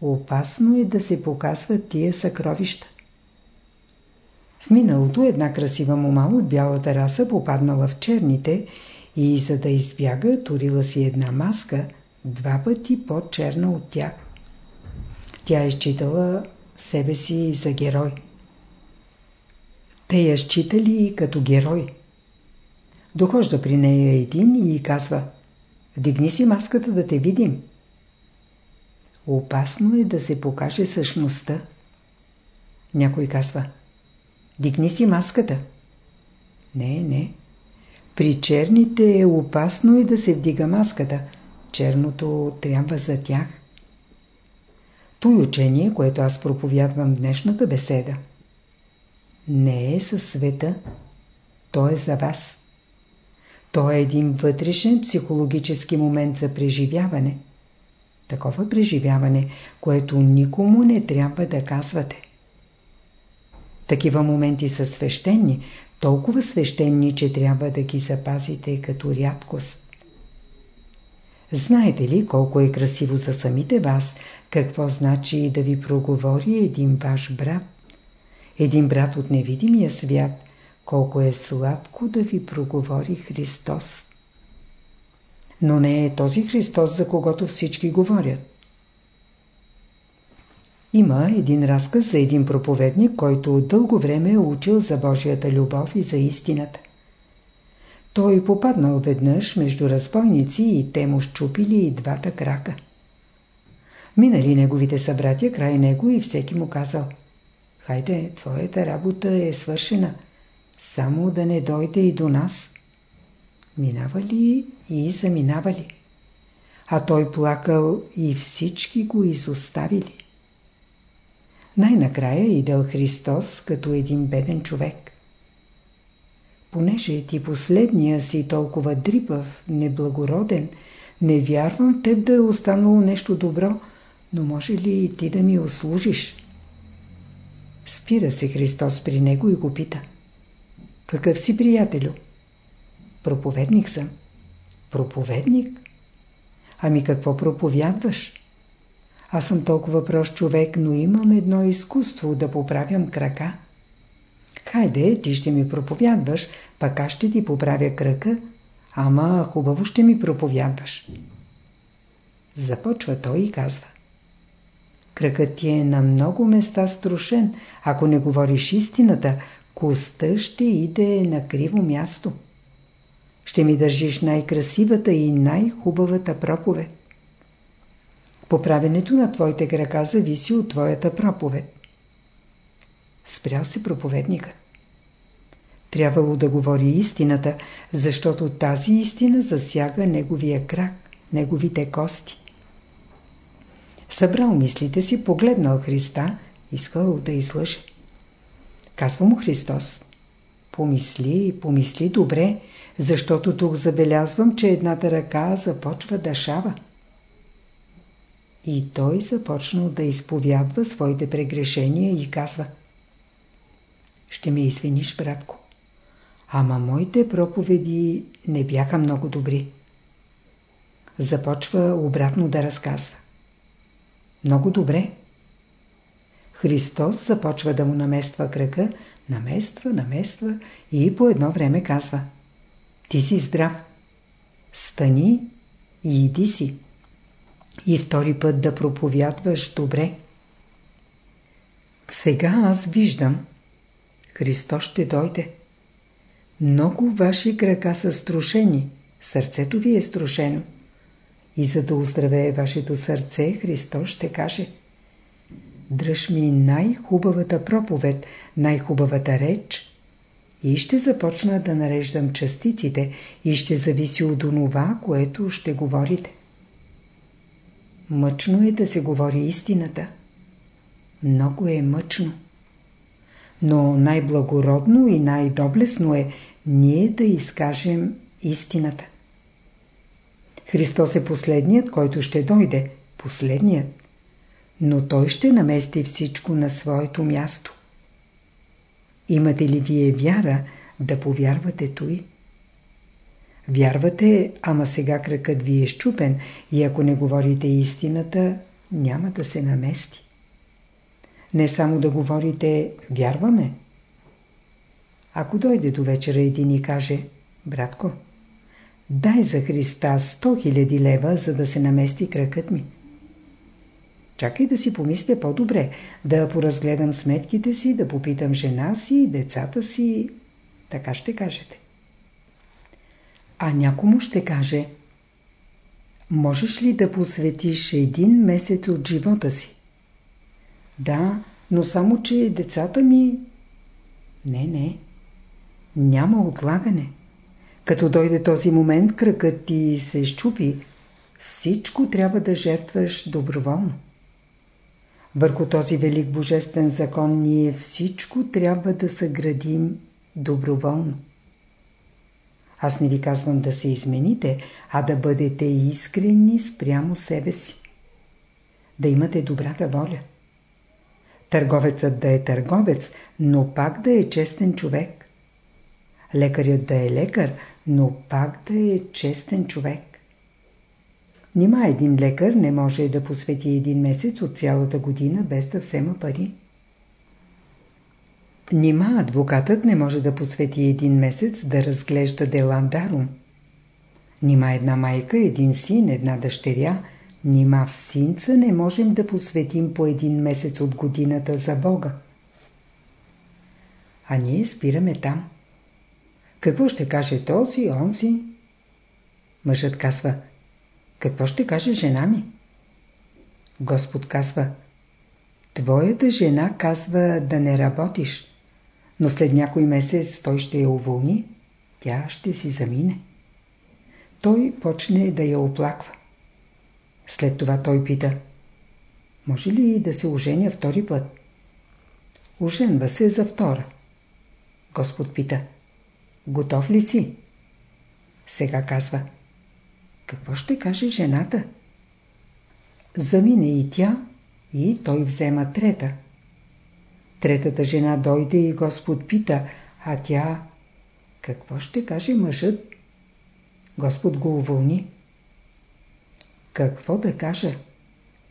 Опасно е да се показват тия съкровища. В миналото една красива мома от бялата раса попаднала в черните и за да избяга, турила си една маска, два пъти по-черна от тях. Тя е считала себе си за герой. Те я считали като герой. Дохожда при нея един и казва Дигни си маската да те видим. Опасно е да се покаже същността. Някой казва Дигни си маската. Не, не. При черните е опасно и да се вдига маската. Черното трябва за тях. Той учение, което аз проповядвам в днешната беседа, не е със света, то е за вас. То е един вътрешен психологически момент за преживяване. Такова преживяване, което никому не трябва да казвате. Такива моменти са свещени, толкова свещени, че трябва да ги запазите като рядкост. Знаете ли колко е красиво за самите вас, какво значи да ви проговори един ваш брат? Един брат от невидимия свят, колко е сладко да ви проговори Христос. Но не е този Христос, за когото всички говорят. Има един разказ за един проповедник, който дълго време е учил за Божията любов и за истината. Той попаднал веднъж между разбойници и те му щупили и двата крака. Минали неговите събратя край него и всеки му казал «Хайде, твоята работа е свършена, само да не дойде и до нас». Минавали и заминавали. А той плакал и всички го изоставили. Най-накрая идел Христос като един беден човек. Понеже ти последния си толкова дрипав, неблагороден, не вярвам теб да е останало нещо добро, но може ли и ти да ми услужиш? Спира се Христос при него и го пита. Какъв си, приятелю? Проповедник съм. Проповедник? Ами какво проповядваш? Аз съм толкова прост човек, но имам едно изкуство да поправям крака. Хайде, ти ще ми проповядваш, пък аз ще ти поправя кръка, ама хубаво ще ми проповядваш. Започва той и казва. Кръкът ти е на много места струшен. Ако не говориш истината, костта ще иде на криво място. Ще ми държиш най-красивата и най-хубавата проповед. Поправенето на твоите крака зависи от твоята проповед. Спрял се проповедника. Трябвало да говори истината, защото тази истина засяга неговия крак, неговите кости. Събрал мислите си, погледнал Христа, искал да излъже. Казва му Христос. Помисли, помисли добре, защото тук забелязвам, че едната ръка започва да шава. И той започнал да изповядва своите прегрешения и казва Ще ме извиниш, братко. Ама моите проповеди не бяха много добри. Започва обратно да разказва. Много добре. Христос започва да му намества кръка, намества, намества и по едно време казва Ти си здрав. Стани и иди си. И втори път да проповядваш добре. Сега аз виждам. Христос ще дойде. Много ваши крака са струшени. Сърцето ви е струшено. И за да оздравее вашето сърце, Христос ще каже Дръж ми най-хубавата проповед, най-хубавата реч и ще започна да нареждам частиците и ще зависи от онова, което ще говорите. Мъчно е да се говори истината. Много е мъчно. Но най-благородно и най-доблесно е ние да изкажем истината. Христос е последният, който ще дойде. Последният. Но Той ще намести всичко на своето място. Имате ли вие вяра да повярвате той? Вярвате, ама сега кръкът ви е щупен и ако не говорите истината, няма да се намести. Не само да говорите «вярваме». Ако дойде до вечера един и каже «братко», Дай за Христа 100 000 лева, за да се намести кръкът ми. Чакай да си помисля по-добре, да поразгледам сметките си, да попитам жена си, децата си. Така ще кажете. А някому ще каже Можеш ли да посветиш един месец от живота си? Да, но само, че децата ми... Не, не. Няма отлагане. Като дойде този момент, кръкът ти се щупи. Всичко трябва да жертваш доброволно. Върху този велик божествен закон ние всичко трябва да съградим доброволно. Аз не ви казвам да се измените, а да бъдете искрени спрямо себе си. Да имате добрата воля. Търговецът да е търговец, но пак да е честен човек. Лекарят да е лекар, но пак да е честен човек. Нима един лекар не може да посвети един месец от цялата година без да взема пари. Нима адвокатът не може да посвети един месец да разглежда дела дарум. Нима една майка, един син, една дъщеря, нима в синца не можем да посветим по един месец от годината за Бога. А ние спираме там. Какво ще каже този, онзи? Мъжът казва, какво ще каже жена ми? Господ казва, твоята жена казва да не работиш, но след някой месец той ще я уволни, тя ще си замине. Той почне да я оплаква. След това той пита, може ли да се оженя втори път? Оженва се за втора. Господ пита, Готов ли си? Сега казва. Какво ще каже жената? Замине и тя, и той взема трета. Третата жена дойде и Господ пита, а тя... Какво ще каже мъжът? Господ го уволни. Какво да кажа?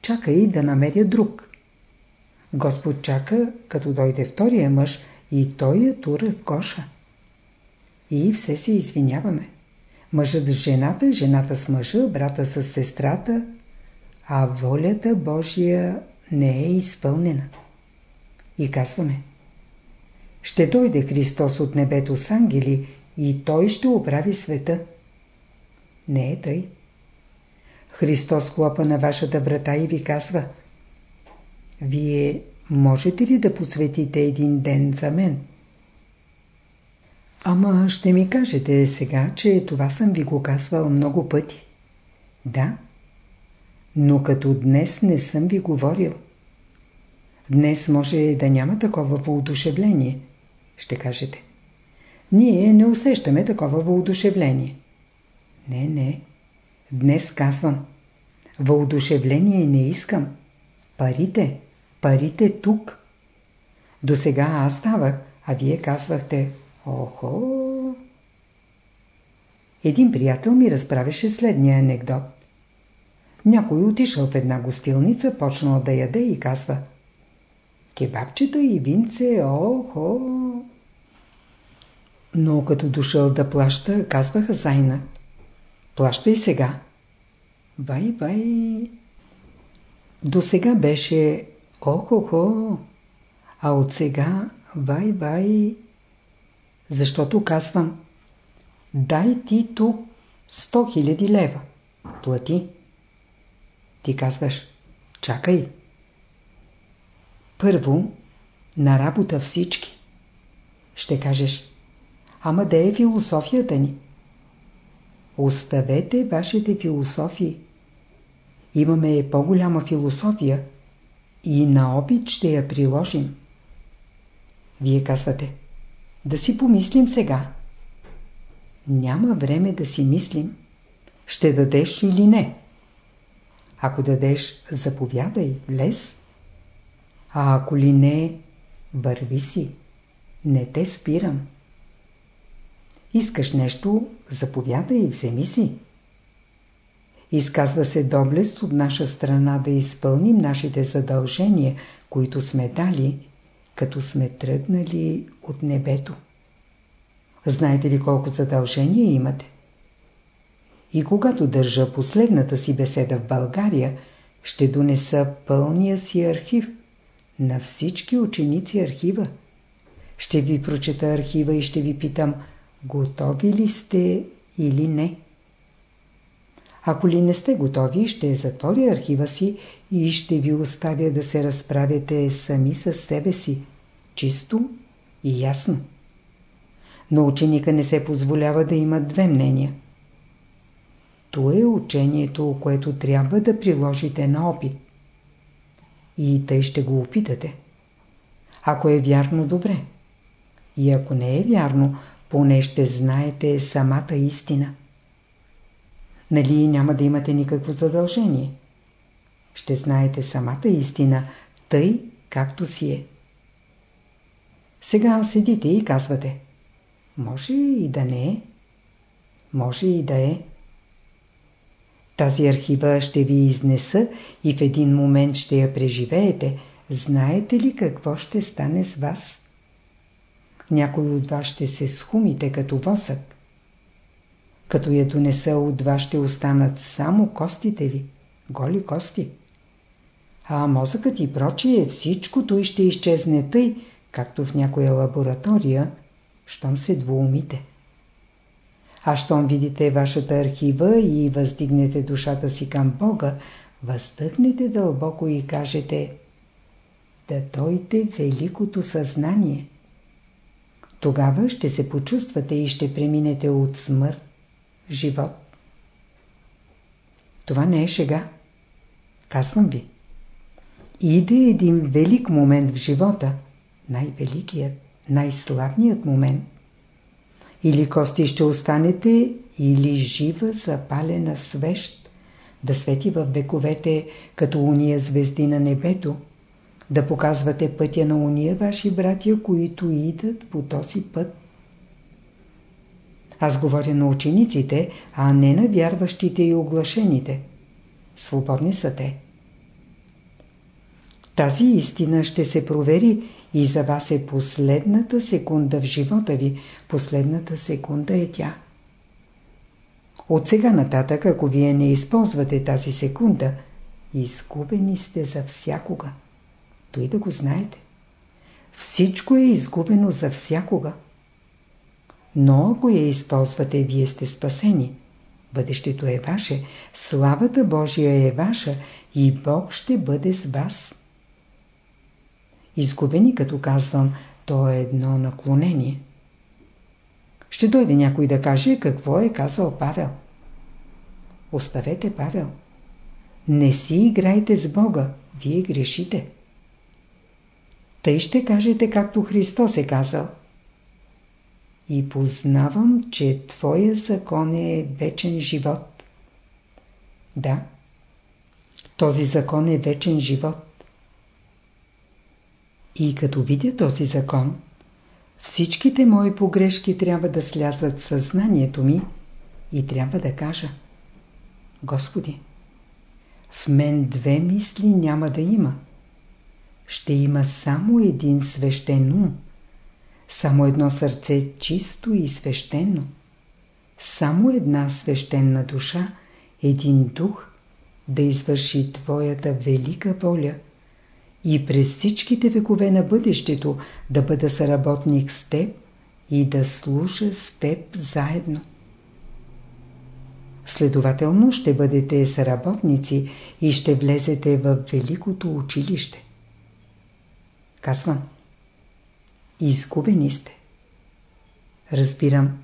Чакай да намеря друг. Господ чака, като дойде втория мъж и той я тура в коша. И все се извиняваме. Мъжът с жената, жената с мъжа, брата с сестрата, а волята Божия не е изпълнена. И казваме Ще дойде Христос от небето с ангели и Той ще оправи света. Не е тъй. Христос хлопа на вашата врата и ви казва Вие можете ли да посветите един ден за мен? Ама ще ми кажете сега, че това съм ви го казвал много пъти. Да, но като днес не съм ви говорил. Днес може да няма такова воодушевление, ще кажете. Ние не усещаме такова воодушевление. Не, не. Днес казвам. Въодушевление не искам. Парите, парите тук. До сега аз ставах, а вие казвахте Охо! Един приятел ми разправяше следния анекдот. Някой отишъл в една гостилница, почнал да яде и казва Кебабчета и винце, охо! Но като дошъл да плаща, казва хазайна Плащай сега. Вай, вай. До сега беше охо-хо, а от сега вай. Защото казвам, дай ти тук 100 000 лева. Плати. Ти казваш, чакай. Първо, на работа всички. Ще кажеш, ама да е философията ни? Оставете вашите философии. Имаме по-голяма философия и на опит ще я приложим. Вие казвате, да си помислим сега. Няма време да си мислим. Ще дадеш или не? Ако дадеш, заповядай, влез. А ако ли не, върви си. Не те спирам. Искаш нещо, заповядай вземи си. Изказва се доблест от наша страна да изпълним нашите задължения, които сме дали, като сме тръгнали от небето. Знаете ли колко задължения имате? И когато държа последната си беседа в България, ще донеса пълния си архив. На всички ученици архива. Ще ви прочета архива и ще ви питам, готови ли сте или не? Ако ли не сте готови, ще затворя архива си и ще ви оставя да се разправяте сами с себе си, чисто и ясно. Но ученика не се позволява да има две мнения. То е учението, което трябва да приложите на опит. И тъй ще го опитате. Ако е вярно, добре. И ако не е вярно, поне ще знаете самата истина. Нали няма да имате никакво задължение? Ще знаете самата истина, тъй както си е. Сега седите и казвате. Може и да не е. Може и да е. Тази архива ще ви изнеса и в един момент ще я преживеете. Знаете ли какво ще стане с вас? Някой от вас ще се схумите като восък. Като я донеса от вас ще останат само костите ви, голи кости. А мозъкът и прочие, всичкото и ще изчезне тъй, както в някоя лаборатория, щом се двоумите. А щом видите вашата архива и въздигнете душата си към Бога, въздъхнете дълбоко и кажете да дойде великото съзнание. Тогава ще се почувствате и ще преминете от смърт живот. Това не е шега. Казвам ви. Иде един велик момент в живота – най-великият, най-славният момент. Или кости ще останете, или жива запалена свещ, да свети в вековете, като уния звезди на небето, да показвате пътя на уния ваши братя, които идат по този път. Аз говоря на учениците, а не на вярващите и оглашените. Свободни са те. Тази истина ще се провери и за вас е последната секунда в живота ви. Последната секунда е тя. От сега нататък, ако вие не използвате тази секунда, изгубени сте за всякога. Той да го знаете. Всичко е изгубено за всякога. Но ако я използвате, вие сте спасени. Бъдещето е ваше, славата Божия е ваша и Бог ще бъде с вас. Изгубени, като казвам, то е едно наклонение. Ще дойде някой да каже какво е казал Павел. Оставете Павел. Не си играйте с Бога, вие грешите. Тъй ще кажете, както Христос е казал. И познавам, че Твоя закон е вечен живот. Да, този закон е вечен живот. И като видя този закон, всичките мои погрешки трябва да слязат в съзнанието ми и трябва да кажа Господи, в мен две мисли няма да има. Ще има само един свещен ум, само едно сърце чисто и свещено, само една свещена душа, един дух да извърши Твоята велика воля – и през всичките векове на бъдещето да бъда съработник с теб и да служа с теб заедно. Следователно ще бъдете съработници и ще влезете в великото училище. Казвам, изгубени сте. Разбирам,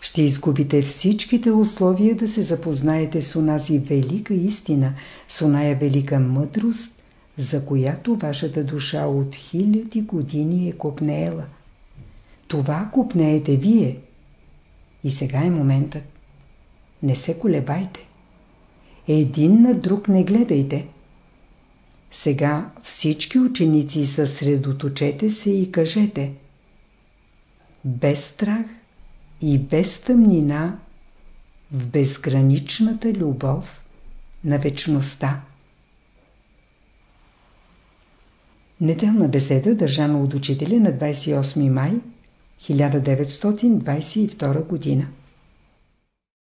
ще изгубите всичките условия да се запознаете с онази велика истина, с оная велика мъдрост, за която вашата душа от хиляди години е копнеела. Това копнеете вие. И сега е моментът. Не се колебайте. Един на друг не гледайте. Сега всички ученици съсредоточете се и кажете без страх и без тъмнина в безграничната любов на вечността. Неделна беседа, държана от учителя на 28 май 1922 година.